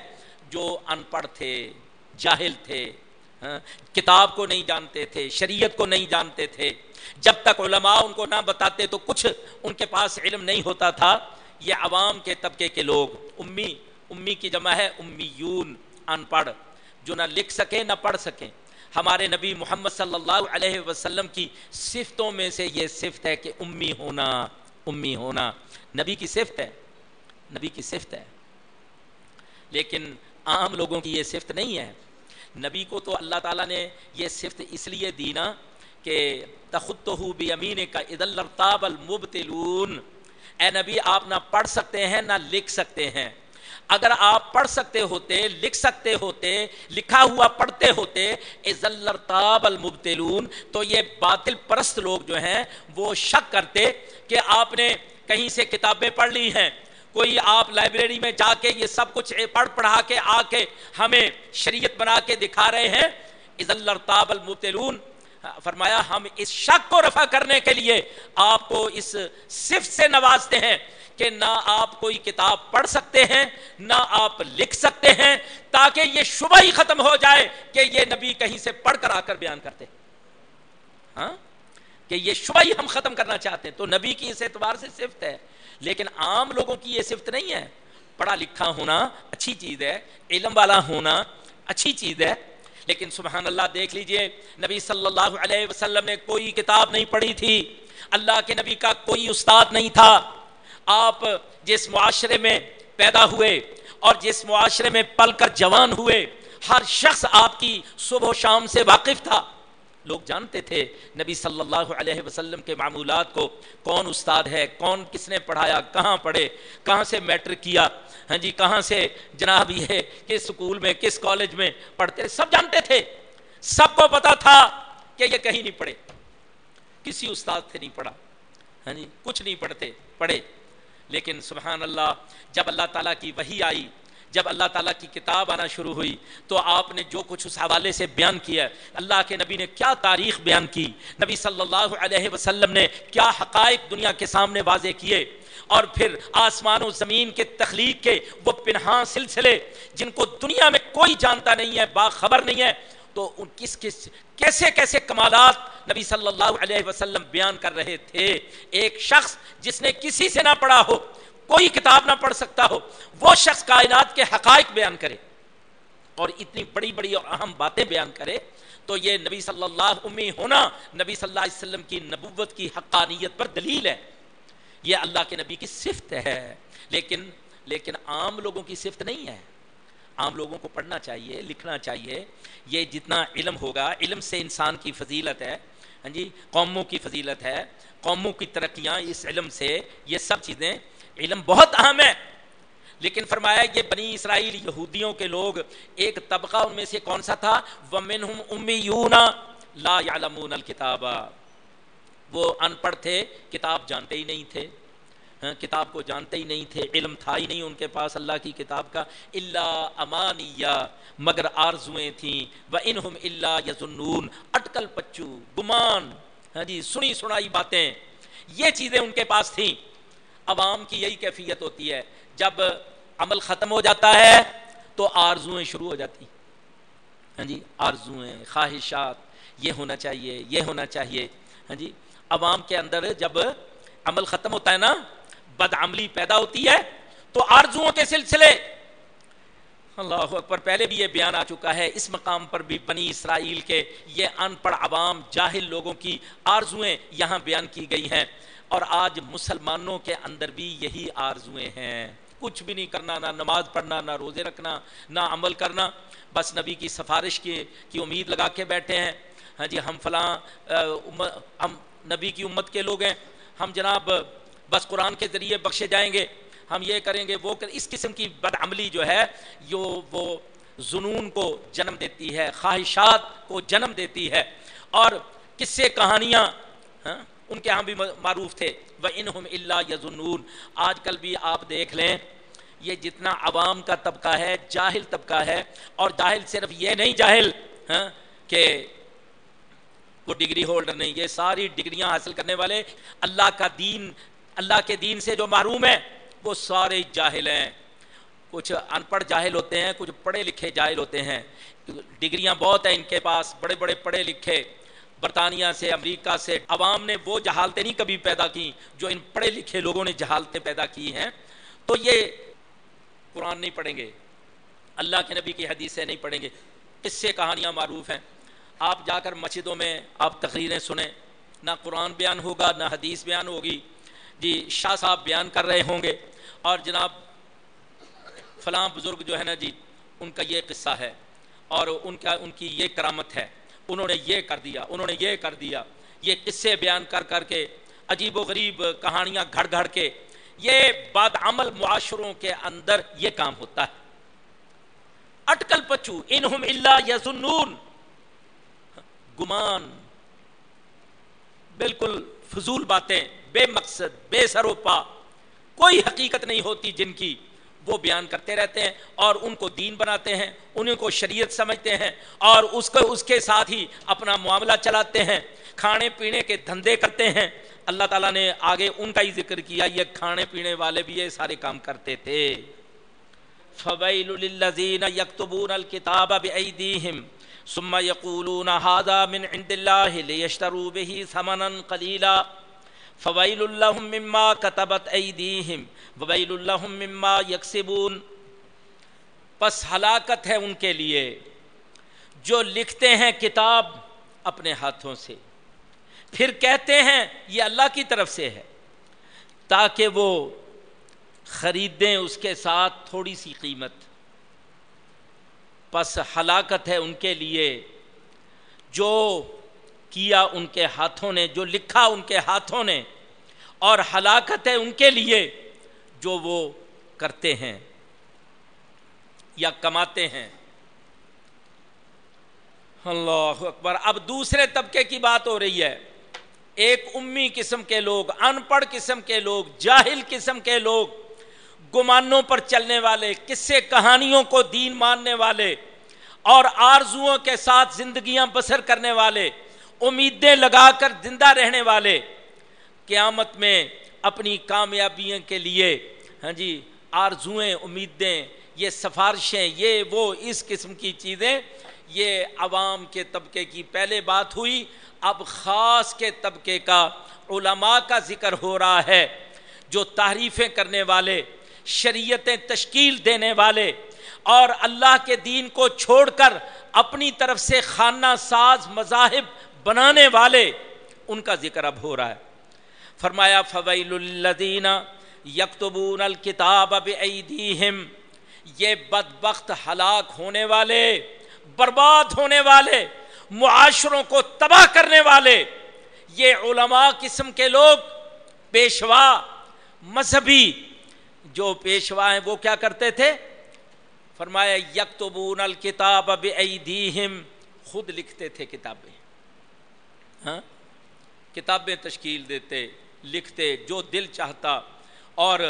جو ان پڑھ تھے، جاہل تھے۔ ہاں، کتاب کو نہیں جانتے تھے، شریعت کو نہیں جانتے تھے۔ جب تک علماء ان کو نہ بتاتے تو کچھ ان کے پاس علم نہیں ہوتا تھا۔ یہ عوام کے طبقے کے لوگ، امی امی کی جمع ہے، امیون، ان پڑھ۔ جو نہ لکھ سکے، نہ پڑھ سکیں ہمارے نبی محمد صلی اللہ علیہ وسلم کی صفتوں میں سے یہ صفت ہے کہ امی ہونا امی ہونا۔ نبی کی صفت ہے، نبی کی صفت ہے۔ لیکن عام لوگوں کی یہ صفت نہیں ہے۔ نبی کو تو اللہ تعالیٰ نے یہ صفت اس لیے دی نا کہ تخت بھی امین کا عید الرتاب المبتلون۔ اے نبی، آپ نہ پڑھ سکتے ہیں، نہ لکھ سکتے ہیں۔ اگر آپ پڑھ سکتے ہوتے، لکھ سکتے ہوتے، لکھا ہوا پڑھتے ہوتے عزلرتاب المبتلون، تو یہ باطل پرست لوگ جو ہیں، وہ شک کرتے کہ آپ نے کہیں سے کتابیں پڑھ لی ہیں۔ کوئی آپ لائبریری میں جا کے یہ سب کچھ پڑھ پڑھا کے آ کے ہمیں شریعت بنا کے دکھا رہے ہیں۔ عزلرتاب المبتلون۔ فرمایا، ہم اس شک کو رفع کرنے کے لیے آپ کو اس صفت سے نوازتے ہیں کہ نہ آپ کوئی کتاب پڑھ سکتے ہیں، نہ آپ لکھ سکتے ہیں، تاکہ یہ شبہ ہی ختم ہو جائے کہ یہ نبی کہیں سے پڑھ کر آ کر بیان کرتے۔ ہاں؟ کہ یہ شبہ ہی ہم ختم کرنا چاہتے ہیں۔ تو نبی کی اس اعتبار سے صفت ہے۔ لیکن عام لوگوں کی یہ صفت نہیں ہے۔ پڑھا لکھا ہونا اچھی چیز ہے، علم والا ہونا اچھی چیز ہے۔ لیکن سبحان اللہ، دیکھ لیجیے، نبی صلی اللہ علیہ وسلم نے کوئی کتاب نہیں پڑھی تھی۔ اللہ کے نبی کا کوئی استاد نہیں تھا۔ آپ جس معاشرے میں پیدا ہوئے اور جس معاشرے میں پل کر جوان ہوئے، ہر شخص آپ کی صبح و شام سے واقف تھا۔ لوگ جانتے تھے نبی صلی اللہ علیہ وسلم کے معمولات کو، کون استاد ہے، کون کس نے پڑھایا، کہاں پڑھے، کہاں سے میٹرک کیا ہاں جی کہاں سے جناب یہ کس اسکول میں، کس کالج میں پڑھتے سب جانتے تھے۔ سب کو پتا تھا کہ یہ کہیں نہیں پڑھے۔ کسی استاد سے نہیں پڑھا ہاں جی کچھ نہیں پڑھتے، پڑھے۔ لیکن سبحان اللہ، جب اللہ تعالیٰ کی وہی آئی جب اللہ تعالیٰ کی کتاب آنا شروع ہوئی تو آپ نے جو کچھ اس حوالے سے بیان کیا اللہ کے نبی نے کیا تاریخ بیان کی، نبی صلی اللہ علیہ وسلم نے کیا حقائق دنیا کے سامنے واضح کیے اور پھر آسمان و زمین کے تخلیق کے وہ پنہا سلسلے جن کو دنیا میں کوئی جانتا نہیں ہے، باخبر نہیں ہے، تو ان کس کس کیسے کیسے کمالات نبی صلی اللہ علیہ وسلم بیان کر رہے تھے۔ ایک شخص جس نے کسی سے نہ پڑھا ہو کوئی کتاب نہ پڑھ سکتا ہو، وہ شخص کائنات کے حقائق بیان کرے۔ اور اتنی بڑی بڑی اور اہم باتیں بیان کرے تو یہ نبی صلی اللہ امی ہونا، نبی صلی اللہ علیہ وسلم کی نبوت کی حقانیت پر دلیل ہے۔ یہ اللہ کے نبی کی صفت ہے، لیکن لیکن عام لوگوں کی صفت نہیں ہے۔ عام لوگوں کو پڑھنا چاہیے، لکھنا چاہیے۔ یہ جتنا علم ہوگا، علم سے انسان کی فضیلت ہے۔ ہاں جی قوموں کی فضیلت ہے، قوموں کی ترقیاں اس علم سے، یہ سب چیزیں علم بہت اہم ہے۔ لیکن فرمایا یہ بنی اسرائیل یہودیوں کے لوگ ایک طبقہ ان میں سے کون سا تھا؟ وَمِنْهُمْ أُمِّيُونَ لَا يَعْلَمُونَ الْكِتَابَ۔ وہ ان پڑھ تھے، کتاب جانتے ہی نہیں تھے۔ ہاں، کتاب کو جانتے ہی نہیں تھے، علم تھا ہی نہیں ان کے پاس اللہ کی کتاب کا۔ اللہ امانیہ مگر آرزویں تھیں۔ وہ انہم اللہ یزنون اٹکل پچو گمان۔ ہاں جی سنی سنائی باتیں۔ یہ چیزیں ان کے پاس تھیں۔ عوام کی یہی کیفیت ہوتی ہے۔ جب عمل ختم ہو جاتا ہے تو آرزویں شروع ہو جاتی۔ ہاں جی آرزویں خواہشات، یہ ہونا چاہیے، یہ ہونا چاہیے۔ ہاں جی عوام کے اندر جب عمل ختم ہوتا ہے نا بد عملی پیدا ہوتی ہے تو آرزوؤں کے سلسلے۔ اللہ اکبر، پہلے بھی یہ بیان آ چکا ہے۔ اس مقام پر بھی بنی اسرائیل کے یہ ان پڑھ عوام، جاہل لوگوں کی آرزویں یہاں بیان کی گئی ہیں۔ اور آج مسلمانوں کے اندر بھی یہی آرزویں ہیں۔ کچھ بھی نہیں کرنا، نہ نماز پڑھنا، نہ روزے رکھنا، نہ عمل کرنا۔ بس نبی کی سفارش کی کی امید لگا کے بیٹھے ہیں۔ ہاں جی ہم فلاں ہم نبی کی امت کے لوگ ہیں۔ ہم جناب، بس قرآن کے ذریعے بخشے جائیں گے۔ ہم یہ کریں گے، وہ اس قسم کی بدعملی جو ہے جو وہ جنون کو جنم دیتی ہے، خواہشات کو جنم دیتی ہے۔ اور کس سے کہانیاں ہاں ان کے ہاں بھی معروف تھے۔ وہ انہم اللہ یزنون آج کل بھی آپ دیکھ لیں، یہ جتنا عوام کا طبقہ ہے، جاہل طبقہ ہے۔ اور جاہل صرف یہ نہیں، جاہل ہاں کہ وہ ڈگری ہولڈر نہیں، یہ ساری ڈگریاں حاصل کرنے والے اللہ کا دین، اللہ کے دین سے جو محروم ہے وہ سارے جاہل ہیں۔ کچھ ان پڑھ جاہل ہوتے ہیں، کچھ پڑھے لکھے جاہل ہوتے ہیں۔ ڈگریاں بہت ہیں ان کے پاس، بڑے بڑے پڑھے لکھے۔ برطانیہ سے، امریکہ سے، عوام نے وہ جہالتیں نہیں کبھی پیدا کی جو ان پڑھے لکھے لوگوں نے جہالتیں پیدا کی ہیں۔ تو یہ قرآن نہیں پڑھیں گے، اللہ کے نبی کی حدیثیں نہیں پڑھیں گے۔ اس سے کہانیاں معروف ہیں۔ آپ جا کر مسجدوں میں آپ تقریریں سنیں، نہ قرآن بیان ہوگا، نہ حدیث بیان ہوگی۔ جی شاہ صاحب بیان کر رہے ہوں گے اور جناب فلاں بزرگ جو ہے نا جی ان کا یہ قصہ ہے اور ان کا، ان کی یہ کرامت ہے۔ انہوں نے یہ کر دیا، انہوں نے یہ کر دیا۔ یہ قصے بیان کر کر کے عجیب و غریب کہانیاں گھڑ گھڑ کے، یہ باد عمل معاشروں کے اندر یہ کام ہوتا ہے۔ اٹکل پچو انہم اللہ یزنون گمان، بالکل فضول باتیں، بے مقصد، بے سروپا۔ کوئی حقیقت نہیں ہوتی جن کی۔ وہ بیان کرتے رہتے ہیں اور ان کو دین بناتے ہیں، انہیں کو شریعت سمجھتے ہیں اور اس کو، اس کے ساتھ ہی اپنا معاملہ چلاتے ہیں۔ کھانے پینے کے دھندے کرتے ہیں۔ اللہ تعالیٰ نے آگے ان کا ہی ذکر کیا، یہ کھانے پینے والے بھی یہ سارے کام کرتے تھے۔ فویل للذین یکتبون الکتاب بأیدیہم ثم یقولون هذا من عند اللہ لیشتروا به ثمنا قلیلا فویل اللہ مما کتبت ایدیہم وویل اللہ مما یکسبون۔ پس ہلاکت ہے ان کے لیے جو لکھتے ہیں کتاب اپنے ہاتھوں سے۔ پھر کہتے ہیں یہ اللہ کی طرف سے ہے، تاکہ وہ خریدیں اس کے ساتھ تھوڑی سی قیمت۔ پس ہلاکت ہے ان کے لیے جو کیا ان کے ہاتھوں نے، جو لکھا ان کے ہاتھوں نے، اور ہلاکت ہے ان کے لیے جو وہ کرتے ہیں یا کماتے ہیں۔ اللہ اکبر۔ اب دوسرے طبقے کی بات ہو رہی ہے۔ ایک امی قسم کے لوگ، ان پڑھ قسم کے لوگ، جاہل قسم کے لوگ، گمانوں پر چلنے والے، قصے کہانیوں کو دین ماننے والے، اور آرزوؤں کے ساتھ زندگیاں بسر کرنے والے امیدیں لگا کر زندہ رہنے والے قیامت میں اپنی کامیابیوں کے لیے ہاں جی آرزوئیں، امیدیں، یہ سفارشیں، یہ وہ اس قسم کی چیزیں، یہ عوام کے طبقے کی پہلے بات ہوئی، اب خاص کے طبقے کا علماء کا ذکر ہو رہا ہے، جو تعریفیں کرنے والے، شریعتیں تشکیل دینے والے، اور اللہ کے دین کو چھوڑ کر اپنی طرف سے خانہ ساز، مذاہب بنانے والے، ان کا ذکر اب ہو رہا ہے۔ فرمایا فویل الدین یکتبون الکتاب بعیدیہم یہ بدبخت ہلاک ہونے والے، برباد ہونے والے، معاشروں کو تباہ کرنے والے، یہ علماء قسم کے لوگ، پیشوا، مذہبی جو پیشوا ہیں، وہ کیا کرتے تھے؟ فرمایا یکتبون الکتاب بعیدیہم خود لکھتے تھے کتابیں۔ ہاں؟ کتابیں تشکیل دیتے، لکھتے، جو دل چاہتا، اور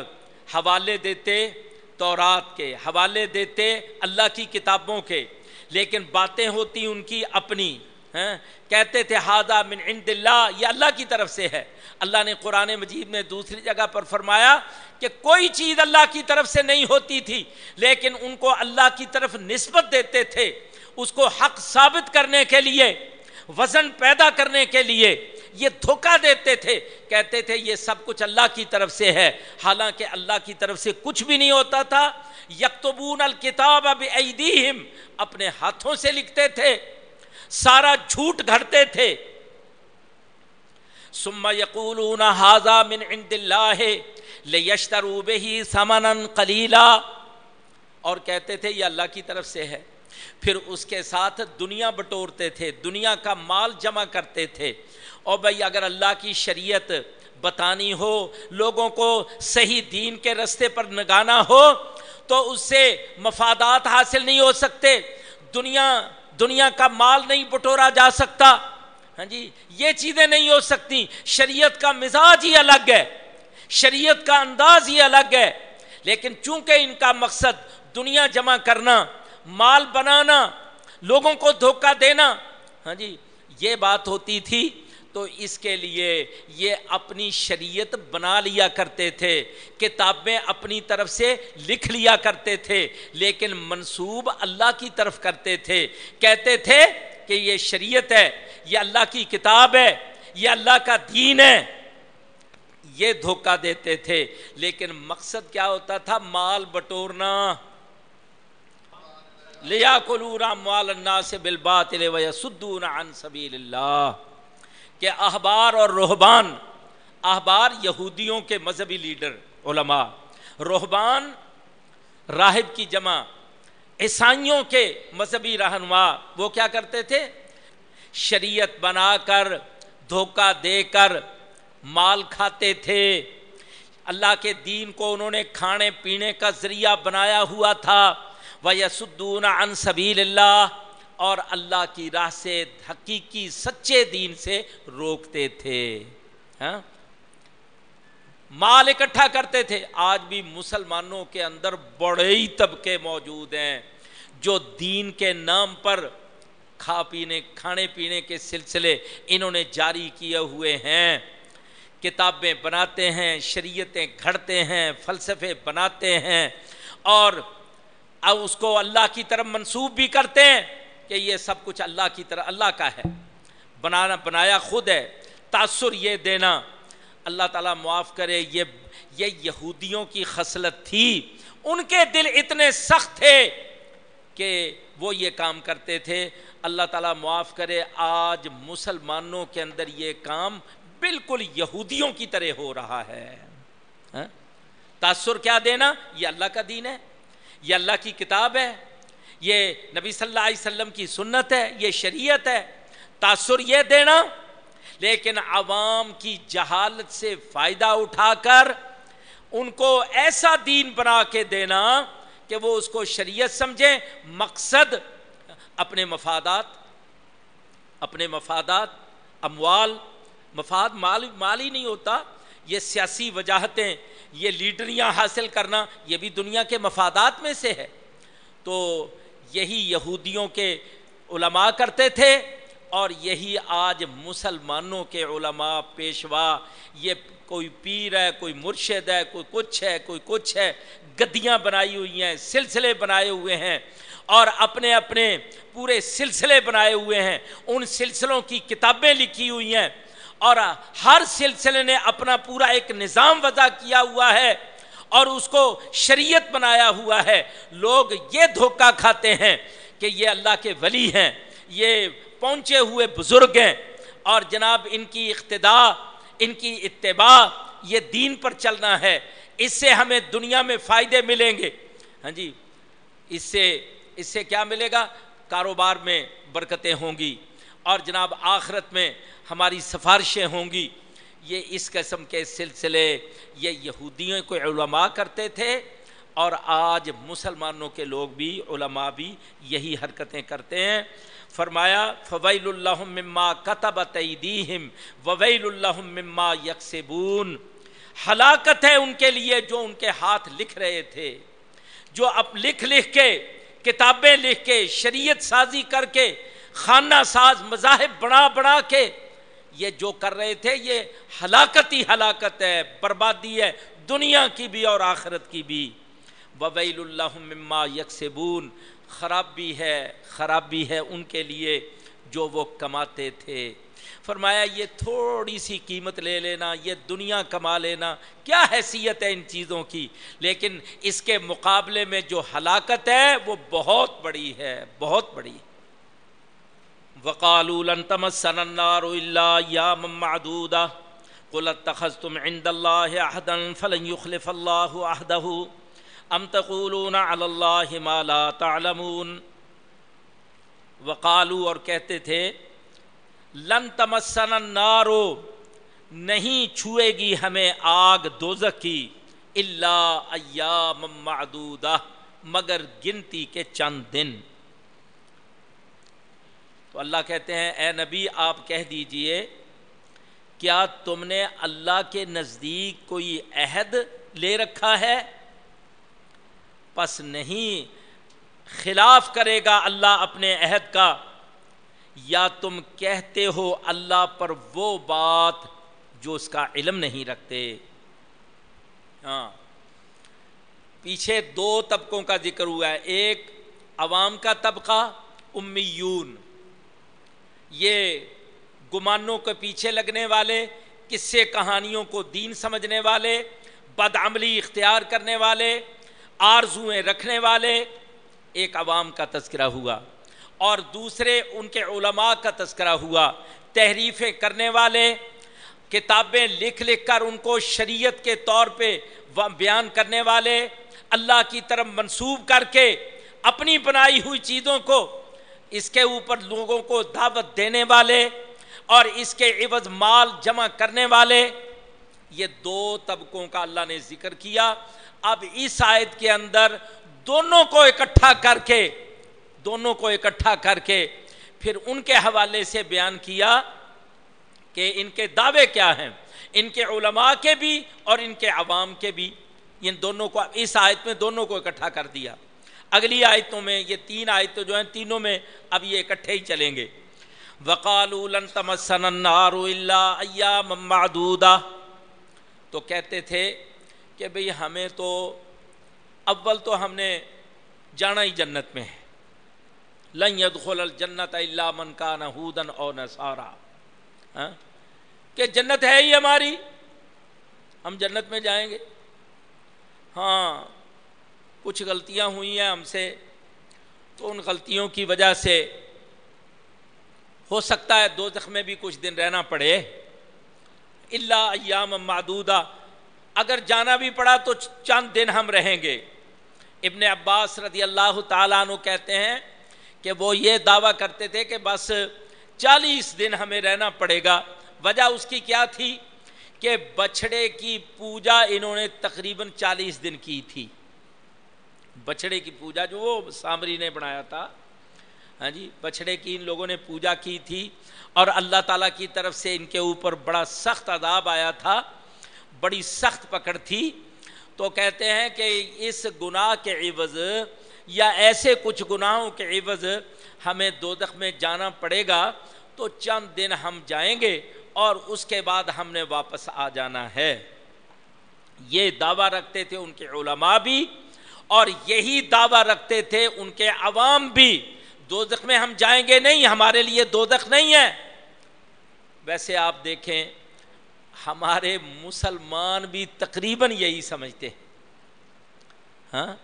حوالے دیتے تورات کے، حوالے دیتے اللہ کی کتابوں کے، لیکن باتیں ہوتی ان کی اپنی ہیں کہتے تھے ہادہ من عند اللہ. یہ اللہ کی طرف سے ہے۔ اللہ نے قرآن مجید میں دوسری جگہ پر فرمایا کہ کوئی چیز اللہ کی طرف سے نہیں ہوتی تھی، لیکن ان کو اللہ کی طرف نسبت دیتے تھے، اس کو حق ثابت کرنے کے لیے۔ وزن پیدا کرنے کے لیے یہ دھوکہ دیتے تھے، کہتے تھے یہ سب کچھ اللہ کی طرف سے ہے۔ حالانکہ اللہ کی طرف سے کچھ بھی نہیں ہوتا تھا۔ یکتبون الکتاب اب اپنے ہاتھوں سے لکھتے تھے۔ سارا جھوٹ گھڑتے تھے۔ ثم یقولون هذا من عند الله لیشتروا به ثمنا قلیلا۔ اور کہتے تھے یہ اللہ کی طرف سے ہے۔ پھر اس کے ساتھ دنیا بٹورتے تھے، دنیا کا مال جمع کرتے تھے۔ اور بھائی، اگر اللہ کی شریعت بتانی ہو، لوگوں کو صحیح دین کے رستے پر نگانا ہو، تو اس سے مفادات حاصل نہیں ہو سکتے۔ دنیا دنیا کا مال نہیں بٹورا جا سکتا۔ ہاں جی یہ چیزیں نہیں ہو سکتی۔ شریعت کا مزاج ہی الگ ہے۔ شریعت کا انداز ہی الگ ہے۔ لیکن چونکہ ان کا مقصد دنیا جمع کرنا مال بنانا، لوگوں کو دھوکہ دینا۔ ہاں جی یہ بات ہوتی تھی تو اس کے لیے یہ اپنی شریعت بنا لیا کرتے تھے، کتابیں اپنی طرف سے لکھ لیا کرتے تھے، لیکن منصوب اللہ کی طرف کرتے تھے۔ کہتے تھے کہ یہ شریعت ہے، یہ اللہ کی کتاب ہے، یہ اللہ کا دین ہے۔ یہ دھوکہ دیتے تھے، لیکن مقصد کیا ہوتا تھا؟ مال بٹورنا۔ لیا کلورا اللہ سے بالباطل ویسدون عن سبیل اللہ، کہ احبار اور روحبان احبار یہودیوں کے مذہبی لیڈر، علماء روحبان راہب کی جمع، عیسائیوں کے مذہبی رہنما، وہ کیا کرتے تھے؟ شریعت بنا کر، دھوکہ دے کر مال کھاتے تھے۔ اللہ کے دین کو انہوں نے کھانے پینے کا ذریعہ بنایا ہوا تھا۔ وہ یسدون ان سبیل اللہ اور اللہ کی راہ سے، حقیقی سچے دین سے روکتے تھے۔ ہاں؟ مال اکٹھا کرتے تھے۔ آج بھی مسلمانوں کے اندر بڑے ہی طبقے موجود ہیں، جو دین کے نام پر کھا پینے، کھانے پینے کے سلسلے انہوں نے جاری کیے ہوئے ہیں۔ کتابیں بناتے ہیں، شریعتیں گھڑتے ہیں، فلسفے بناتے ہیں، اور اب اس کو اللہ کی طرف منسوب بھی کرتے ہیں کہ یہ سب کچھ اللہ کی طرح اللہ کا ہے۔ بنانا بنایا خود ہے۔ تاثر یہ دینا۔ اللہ تعالیٰ معاف کرے۔ یہ یہ یہودیوں کی خصلت تھی۔ ان کے دل اتنے سخت تھے کہ وہ یہ کام کرتے تھے۔ اللہ تعالیٰ معاف کرے۔ آج مسلمانوں کے اندر یہ کام بالکل یہودیوں کی طرح ہو رہا ہے۔ ہاں؟ تاثر کیا دینا؟ یہ اللہ کا دین ہے۔ یہ اللہ کی کتاب ہے، یہ نبی صلی اللہ علیہ وسلم کی سنت ہے، یہ شریعت ہے۔ تاثر یہ دینا، لیکن عوام کی جہالت سے فائدہ اٹھا کر ان کو ایسا دین بنا کے دینا کہ وہ اس کو شریعت سمجھیں۔ مقصد اپنے مفادات اپنے مفادات، اموال، مفاد مال، مالی نہیں ہوتا۔ یہ سیاسی وجاہتیں، یہ لیڈریاں حاصل کرنا یہ بھی دنیا کے مفادات میں سے ہے۔ تو یہی یہودیوں کے علماء کرتے تھے اور یہی آج مسلمانوں کے علماء پیشوا، یہ کوئی پیر ہے، کوئی مرشد ہے، کوئی کچھ ہے، کوئی کچھ ہے، گدیاں بنائی ہوئی ہیں، سلسلے بنائے ہوئے ہیں اور اپنے اپنے پورے سلسلے بنائے ہوئے ہیں۔ ان سلسلوں کی کتابیں لکھی ہوئی ہیں۔ اور ہر سلسلے نے اپنا پورا ایک نظام وضع کیا ہوا ہے اور اس کو شریعت بنایا ہوا ہے۔ لوگ یہ دھوکہ کھاتے ہیں کہ یہ اللہ کے ولی ہیں، یہ پہنچے ہوئے بزرگ ہیں۔ اور جناب، ان کی اقتدا، ان کی اتباع یہ دین پر چلنا ہے۔ اس سے ہمیں دنیا میں فائدے ملیں گے۔ ہاں جی اس سے اس سے کیا ملے گا؟ کاروبار میں برکتیں ہوں گی۔ اور جناب آخرت میں ہماری سفارشیں ہوں گی۔ یہ اس قسم کے سلسلے، یہ یہودیوں کو علماء کرتے تھے اور آج مسلمانوں کے لوگ بھی، علماء بھی یہی حرکتیں کرتے ہیں۔ فرمایا فویل اللہ مما کتب تیدیہم وویل اللہ مما یکسبون ہلاکت ہے ان کے لیے جو ان کے ہاتھ لکھ رہے تھے، جو اب لکھ لکھ کے، کتابیں لکھ کے، شریعت سازی کر کے خانہ ساز مذاہب بنا بنا کے یہ جو کر رہے تھے، یہ ہلاکت ہی ہلاکت ہے، بربادی ہے، دنیا کی بھی اور آخرت کی بھی۔ وبیل اللہ مما یکسبون خرابی ہے خرابی ہے ان کے لیے جو وہ کماتے تھے۔ فرمایا، یہ تھوڑی سی قیمت لے لینا، یہ دنیا کما لینا، کیا حیثیت ہے ان چیزوں کی؟ لیکن اس کے مقابلے میں جو ہلاکت ہے، وہ بہت بڑی ہے، بہت بڑی۔ وقالوا لن تمسنا النار الا اياما معدوده قل اتخذتم عند الله عهدا فلن يخلف الله عهده. ام تقولون على الله ما لا تعلمون؟ وقالوا اور کہتے تھے، لن تمسنا النار، نہیں چھوئے گی ہمیں آگ دوزخ کی الا ایام معدودہ مگر گنتی کے چند دن۔ تو اللہ کہتے ہیں، اے نبی، آپ کہہ دیجیے کیا تم نے اللہ کے نزدیک کوئی عہد لے رکھا ہے؟ پس نہیں، خلاف کرے گا اللہ اپنے عہد کا۔ یا تم کہتے ہو اللہ پر وہ بات جو اس کا علم نہیں رکھتے؟ ہاں۔ پیچھے دو طبقوں کا ذکر ہوا ہے، ایک عوام کا طبقہ، امیون۔ یہ گمانوں کے پیچھے لگنے والے، قصے کہانیوں کو دین سمجھنے والے بدعملی اختیار کرنے والے آرزویں رکھنے والے ایک عوام کا تذکرہ ہوا اور دوسرے ان کے علماء کا تذکرہ ہوا، تحریفیں کرنے والے، کتابیں لکھ لکھ کر ان کو شریعت کے طور پہ بیان کرنے والے، اللہ کی طرف منسوب کر کے اپنی بنائی ہوئی چیزوں کو اس کے اوپر لوگوں کو دعوت دینے والے اور اس کے عوض مال جمع کرنے والے، یہ دو طبقوں کا اللہ نے ذکر کیا۔ اب اس آیت کے اندر دونوں کو اکٹھا کر کے، دونوں کو اکٹھا کر کے پھر ان کے حوالے سے بیان کیا کہ ان کے دعوے کیا ہیں۔ ان کے علماء کے بھی اور ان کے عوام کے بھی۔ ان دونوں کو، اس آیت میں دونوں کو اکٹھا کر دیا۔ اگلی آیتوں میں، یہ تین آیتوں جو ہیں تینوں میں اب یہ اکٹھے ہی چلیں گے۔ لن تمسنا النار الا ایام معدودہ تو کہتے تھے کہ بھئی ہمیں تو اول تو ہم نے جانا ہی جنت میں ہے۔ لن يدخل الجنت الا من كان هودا او نصارا۔ ہاں؟ کہ جنت ہے ہی ہماری۔ ہم جنت میں جائیں گے۔ ہاں کچھ غلطیاں ہوئی ہیں ہم سے، تو ان غلطیوں کی وجہ سے ہو سکتا ہے دو میں بھی کچھ دن رہنا پڑے۔ اللہ ایام معدودہ، اگر جانا بھی پڑا تو چند دن ہم رہیں گے۔ ابن عباس رضی اللہ تعالیٰ عنہ کہتے ہیں کہ وہ یہ دعویٰ کرتے تھے کہ بس چالیس دن ہمیں رہنا پڑے گا۔ وجہ اس کی کیا تھی؟ کہ بچھڑے کی پوجا انہوں نے تقریباً چالیس دن کی تھی۔ بچھڑے کی پوجا جو وہ سامری نے بنایا تھا۔ ہاں جی بچھڑے کی ان لوگوں نے پوجا کی تھی اور اللہ تعالیٰ کی طرف سے ان کے اوپر بڑا سخت عذاب آیا تھا، بڑی سخت پکڑ تھی۔ تو کہتے ہیں کہ اس گناہ کے عوض یا ایسے کچھ گناہوں کے عوض ہمیں دودخ میں جانا پڑے گا۔ تو چند دن ہم جائیں گے اور اس کے بعد ہم نے واپس آ جانا ہے۔ یہ دعویٰ رکھتے تھے ان کے علماء بھی۔ اور یہی دعویٰ رکھتے تھے ان کے عوام بھی، دوزخ میں ہم جائیں گے نہیں، ہمارے لیے دوزخ نہیں ہے۔ ویسے آپ دیکھیں، ہمارے مسلمان بھی تقریباً یہی سمجھتے ہیں۔ ہاں؟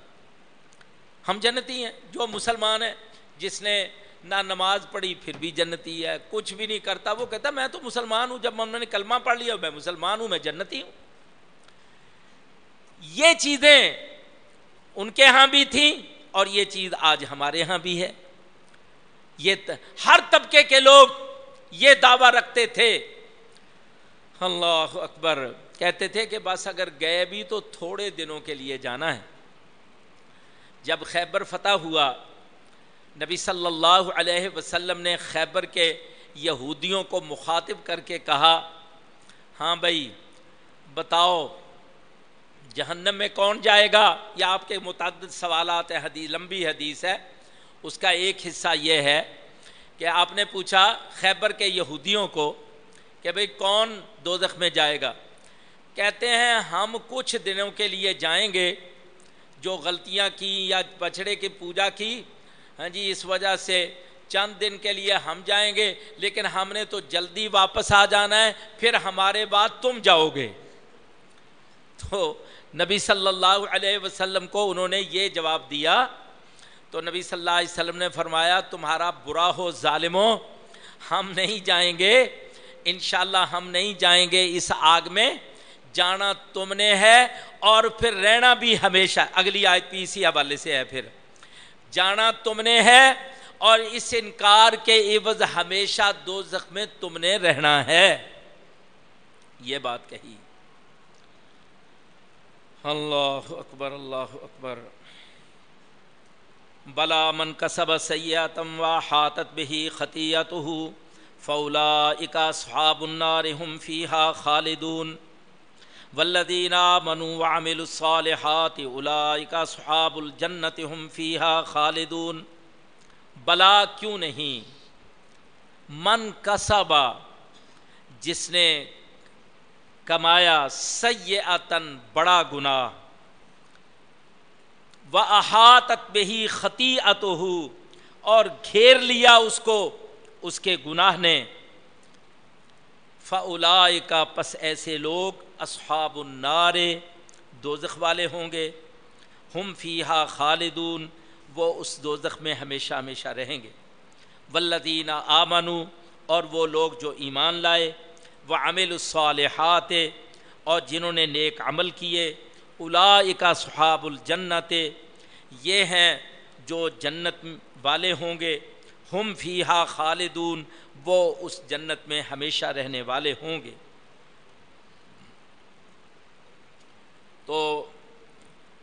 ہم جنتی ہیں، جو مسلمان ہے جس نے نہ نماز پڑھی پھر بھی جنتی ہے، کچھ بھی نہیں کرتا، وہ کہتا میں تو مسلمان ہوں، جب نے کلمہ پڑھ لیا، میں مسلمان ہوں، میں جنتی ہوں۔ یہ چیزیں ان کے ہاں بھی تھیں اور یہ چیز آج ہمارے ہاں بھی ہے۔ یہ ہر طبقے کے لوگ یہ دعویٰ رکھتے تھے۔ اللہ اکبر، کہتے تھے کہ بس اگر گئے بھی تو تھوڑے دنوں کے لیے جانا ہے۔ جب خیبر فتح ہوا، نبی صلی اللہ علیہ وسلم نے خیبر کے یہودیوں کو مخاطب کر کے کہا ہاں بھائی، بتاؤ جہنم میں کون جائے گا؟ یا آپ کے متعدد سوالات ہیں، حدیث، لمبی حدیث ہے۔ اس کا ایک حصہ یہ ہے کہ آپ نے پوچھا خیبر کے یہودیوں کو کہ بھئی کون دوزخ میں جائے گا؟ کہتے ہیں ہم کچھ دنوں کے لیے جائیں گے، جو غلطیاں کی یا بچھڑے کی پوجا کی۔ ہاں جی اس وجہ سے چند دن کے لیے ہم جائیں گے، لیکن ہم نے تو جلدی واپس آ جانا ہے، پھر ہمارے بعد تم جاؤ گے۔ تو نبی صلی اللہ علیہ وسلم کو انہوں نے یہ جواب دیا۔ تو نبی صلی اللہ علیہ وسلم نے فرمایا، تمہارا برا ہو، ظالموں، ہم نہیں جائیں گے۔ انشاءاللہ ہم نہیں جائیں گے اس آگ میں۔ جانا تم نے ہے اور پھر رہنا بھی ہمیشہ۔ اگلی آیت بھی اسی حوالے سے ہے پھر۔ جانا تم نے ہے اور اس انکار کے عوض ہمیشہ دو زخم تم نے رہنا ہے۔ یہ بات کہی۔ اللہ اکبر اللہ اکبر بلا من کسب سیاتم و حاطت بہی خطیت فولا اکا صحاب النار ہم فیہا خالدون والذین آمنوا وعملوا الصالحات اولئک اصحاب الجنت هم فیہا خالدون بلا کیوں نہیں من کسبا جس نے کمایا سیئتن بڑا گناہ۔ و احاطت بہی خطیعت اور گھیر لیا اس کو، اس کے گناہ نے۔ فلا کا پس ایسے لوگ اصحاب النار، دوزخ والے ہوں گے۔ ہم فیہا خالدون، وہ اس دوزخ میں ہمیشہ ہمیشہ رہیں گے۔ ولدینہ آمنو اور وہ لوگ جو ایمان لائے۔ وہ عمل الصالحات، اور جنہوں نے نیک عمل کیے الا صحاب الجنت، یہ ہیں جو جنت والے ہوں گے، ہم فیہا خالدون، وہ اس جنت میں ہمیشہ رہنے والے ہوں گے۔ تو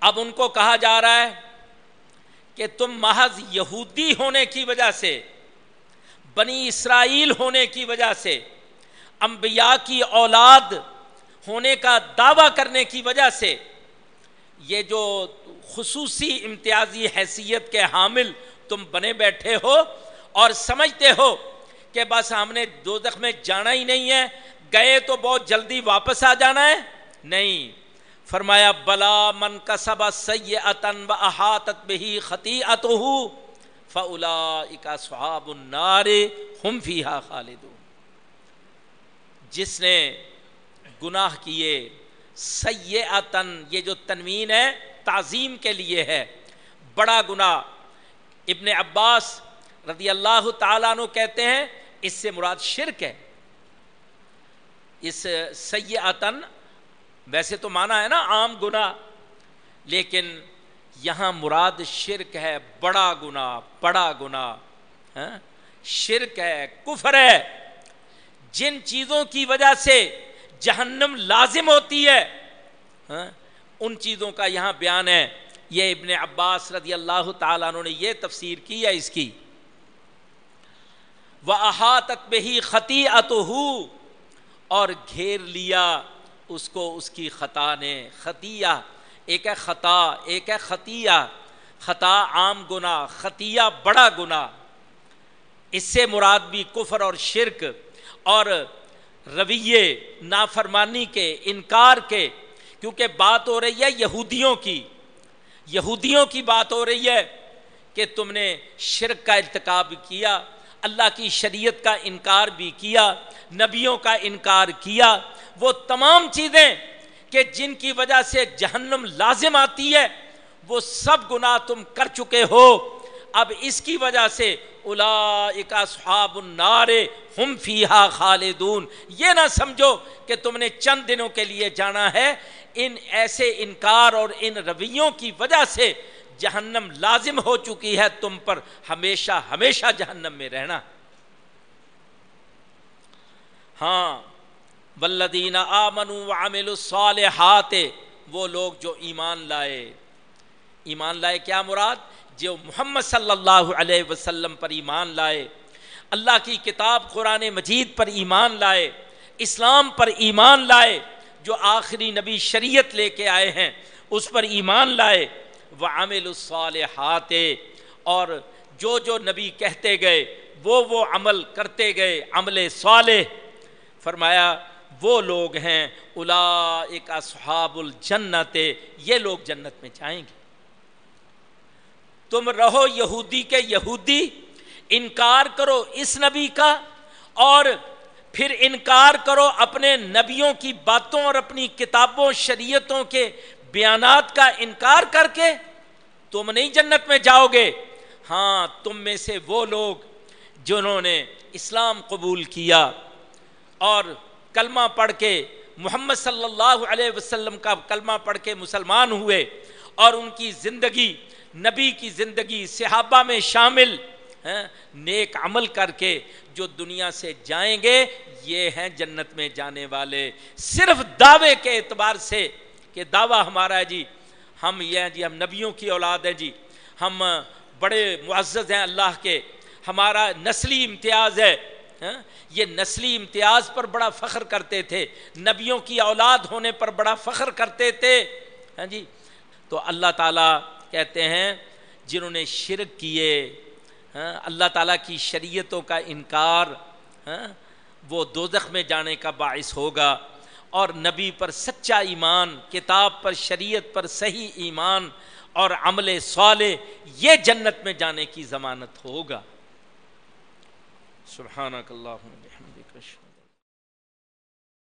اب ان کو کہا جا رہا ہے کہ تم محض یہودی ہونے کی وجہ سے، بنی اسرائیل ہونے کی وجہ سے انبیاء کی اولاد ہونے کا دعویٰ کرنے کی وجہ سے یہ جو خصوصی امتیازی حیثیت کے حامل تم بنے بیٹھے ہو اور سمجھتے ہو کہ بس ہم نے دو میں جانا ہی نہیں ہے، گئے تو بہت جلدی واپس آ جانا ہے؟ نہیں۔ فرمایا، بلا من کا سب سی و احاطت بہی خطی ات فلا اکا صحاب النار ہم فیحا خالد جس نے گناہ کیے سی یہ جو تنوین ہے، تعظیم کے لیے ہے۔ بڑا گناہ۔ ابن عباس رضی اللہ تعالیٰ عنہ کہتے ہیں، اس سے مراد شرک ہے۔ اس سیئتن ویسے تو مانا ہے نا عام گناہ، لیکن یہاں مراد شرک ہے، بڑا گنا بڑا گنا ہاں؟ شرک ہے، کفر ہے۔ جن چیزوں کی وجہ سے جہنم لازم ہوتی ہے ہاں؟ ان چیزوں کا یہاں بیان ہے۔ یہ ابن عباس رضی اللہ تعالیٰ عنہ نے یہ تفسیر کی ہے اس کی۔ وہ احاطت بہی خطی اور گھیر لیا اس کو، اس کی خطا نے۔ خطیہ ایک ہے خطا، ایک ہے خطیہ خطا عام گنا خطیہ بڑا گنا اس سے مراد بھی کفر اور شرک۔ اور رویے نافرمانی کے، انکار کے، کیونکہ بات ہو رہی ہے یہودیوں کی۔ یہودیوں کی بات ہو رہی ہے کہ تم نے شرک کا ارتکاب کیا، اللہ کی شریعت کا انکار بھی کیا، نبیوں کا انکار کیا۔ وہ تمام چیزیں کہ جن کی وجہ سے جہنم لازم آتی ہے، وہ سب گناہ تم کر چکے ہو۔ اب اس کی وجہ سے اصحاب النار ہم فیہا خالدون۔ یہ نہ سمجھو کہ تم نے چند دنوں کے لیے جانا ہے۔ ان ایسے انکار اور ان رویوں کی وجہ سے جہنم لازم ہو چکی ہے۔ تم پر ہمیشہ ہمیشہ جہنم میں رہنا۔ ہاں ولدین آمن عامل الصالحات، وہ لوگ جو ایمان لائے۔ ایمان لائے کیا مراد؟ جو محمد صلی اللہ علیہ وسلم پر ایمان لائے، اللہ کی کتاب قرآن مجید پر ایمان لائے، اسلام پر ایمان لائے، جو آخری نبی شریعت لے کے آئے ہیں، اس پر ایمان لائے وہ عامل الصالحات، اور جو جو نبی کہتے گئے، وہ وہ عمل کرتے گئے، عمل صالح۔ فرمایا، وہ لوگ ہیں الا اصحاب الجنت، یہ لوگ جنت میں جائیں گے۔ تم رہو یہودی کے یہودی، انکار کرو اس نبی کا اور پھر انکار کرو اپنے نبیوں کی باتوں اور اپنی کتابوں، شریعتوں کے بیانات کا انکار کر کے تم نہیں جنت میں جاؤ گے۔ ہاں تم میں سے وہ لوگ جنہوں نے اسلام قبول کیا۔ اور کلمہ پڑھ کے محمد صلی اللہ علیہ وسلم کا کلمہ پڑھ کے مسلمان ہوئے اور ان کی زندگی نبی کی زندگی صحابہ میں شامل ہیں نیک عمل کر کے جو دنیا سے جائیں گے، یہ ہیں جنت میں جانے والے۔ صرف دعوے کے اعتبار سے کہ دعویٰ ہمارا ہے جی ہم یہ ہیں جی ہم نبیوں کی اولاد ہیں جی ہم بڑے معزز ہیں اللہ کے۔ ہمارا نسلی امتیاز ہے ہاں، یہ نسلی امتیاز پر بڑا فخر کرتے تھے۔ نبیوں کی اولاد ہونے پر بڑا فخر کرتے تھے ہاں جی۔ تو اللہ تعالیٰ کہتے ہیں، جنہوں نے شرک کیے ہاں، اللہ تعالیٰ کی شریعتوں کا انکار ہاں، وہ دوزخ میں جانے کا باعث ہوگا۔ اور نبی پر سچا ایمان، کتاب پر، شریعت پر صحیح ایمان اور عمل صالح، یہ جنت میں جانے کی ضمانت ہوگا۔ سبحانك اللهم وبحمدك اشهد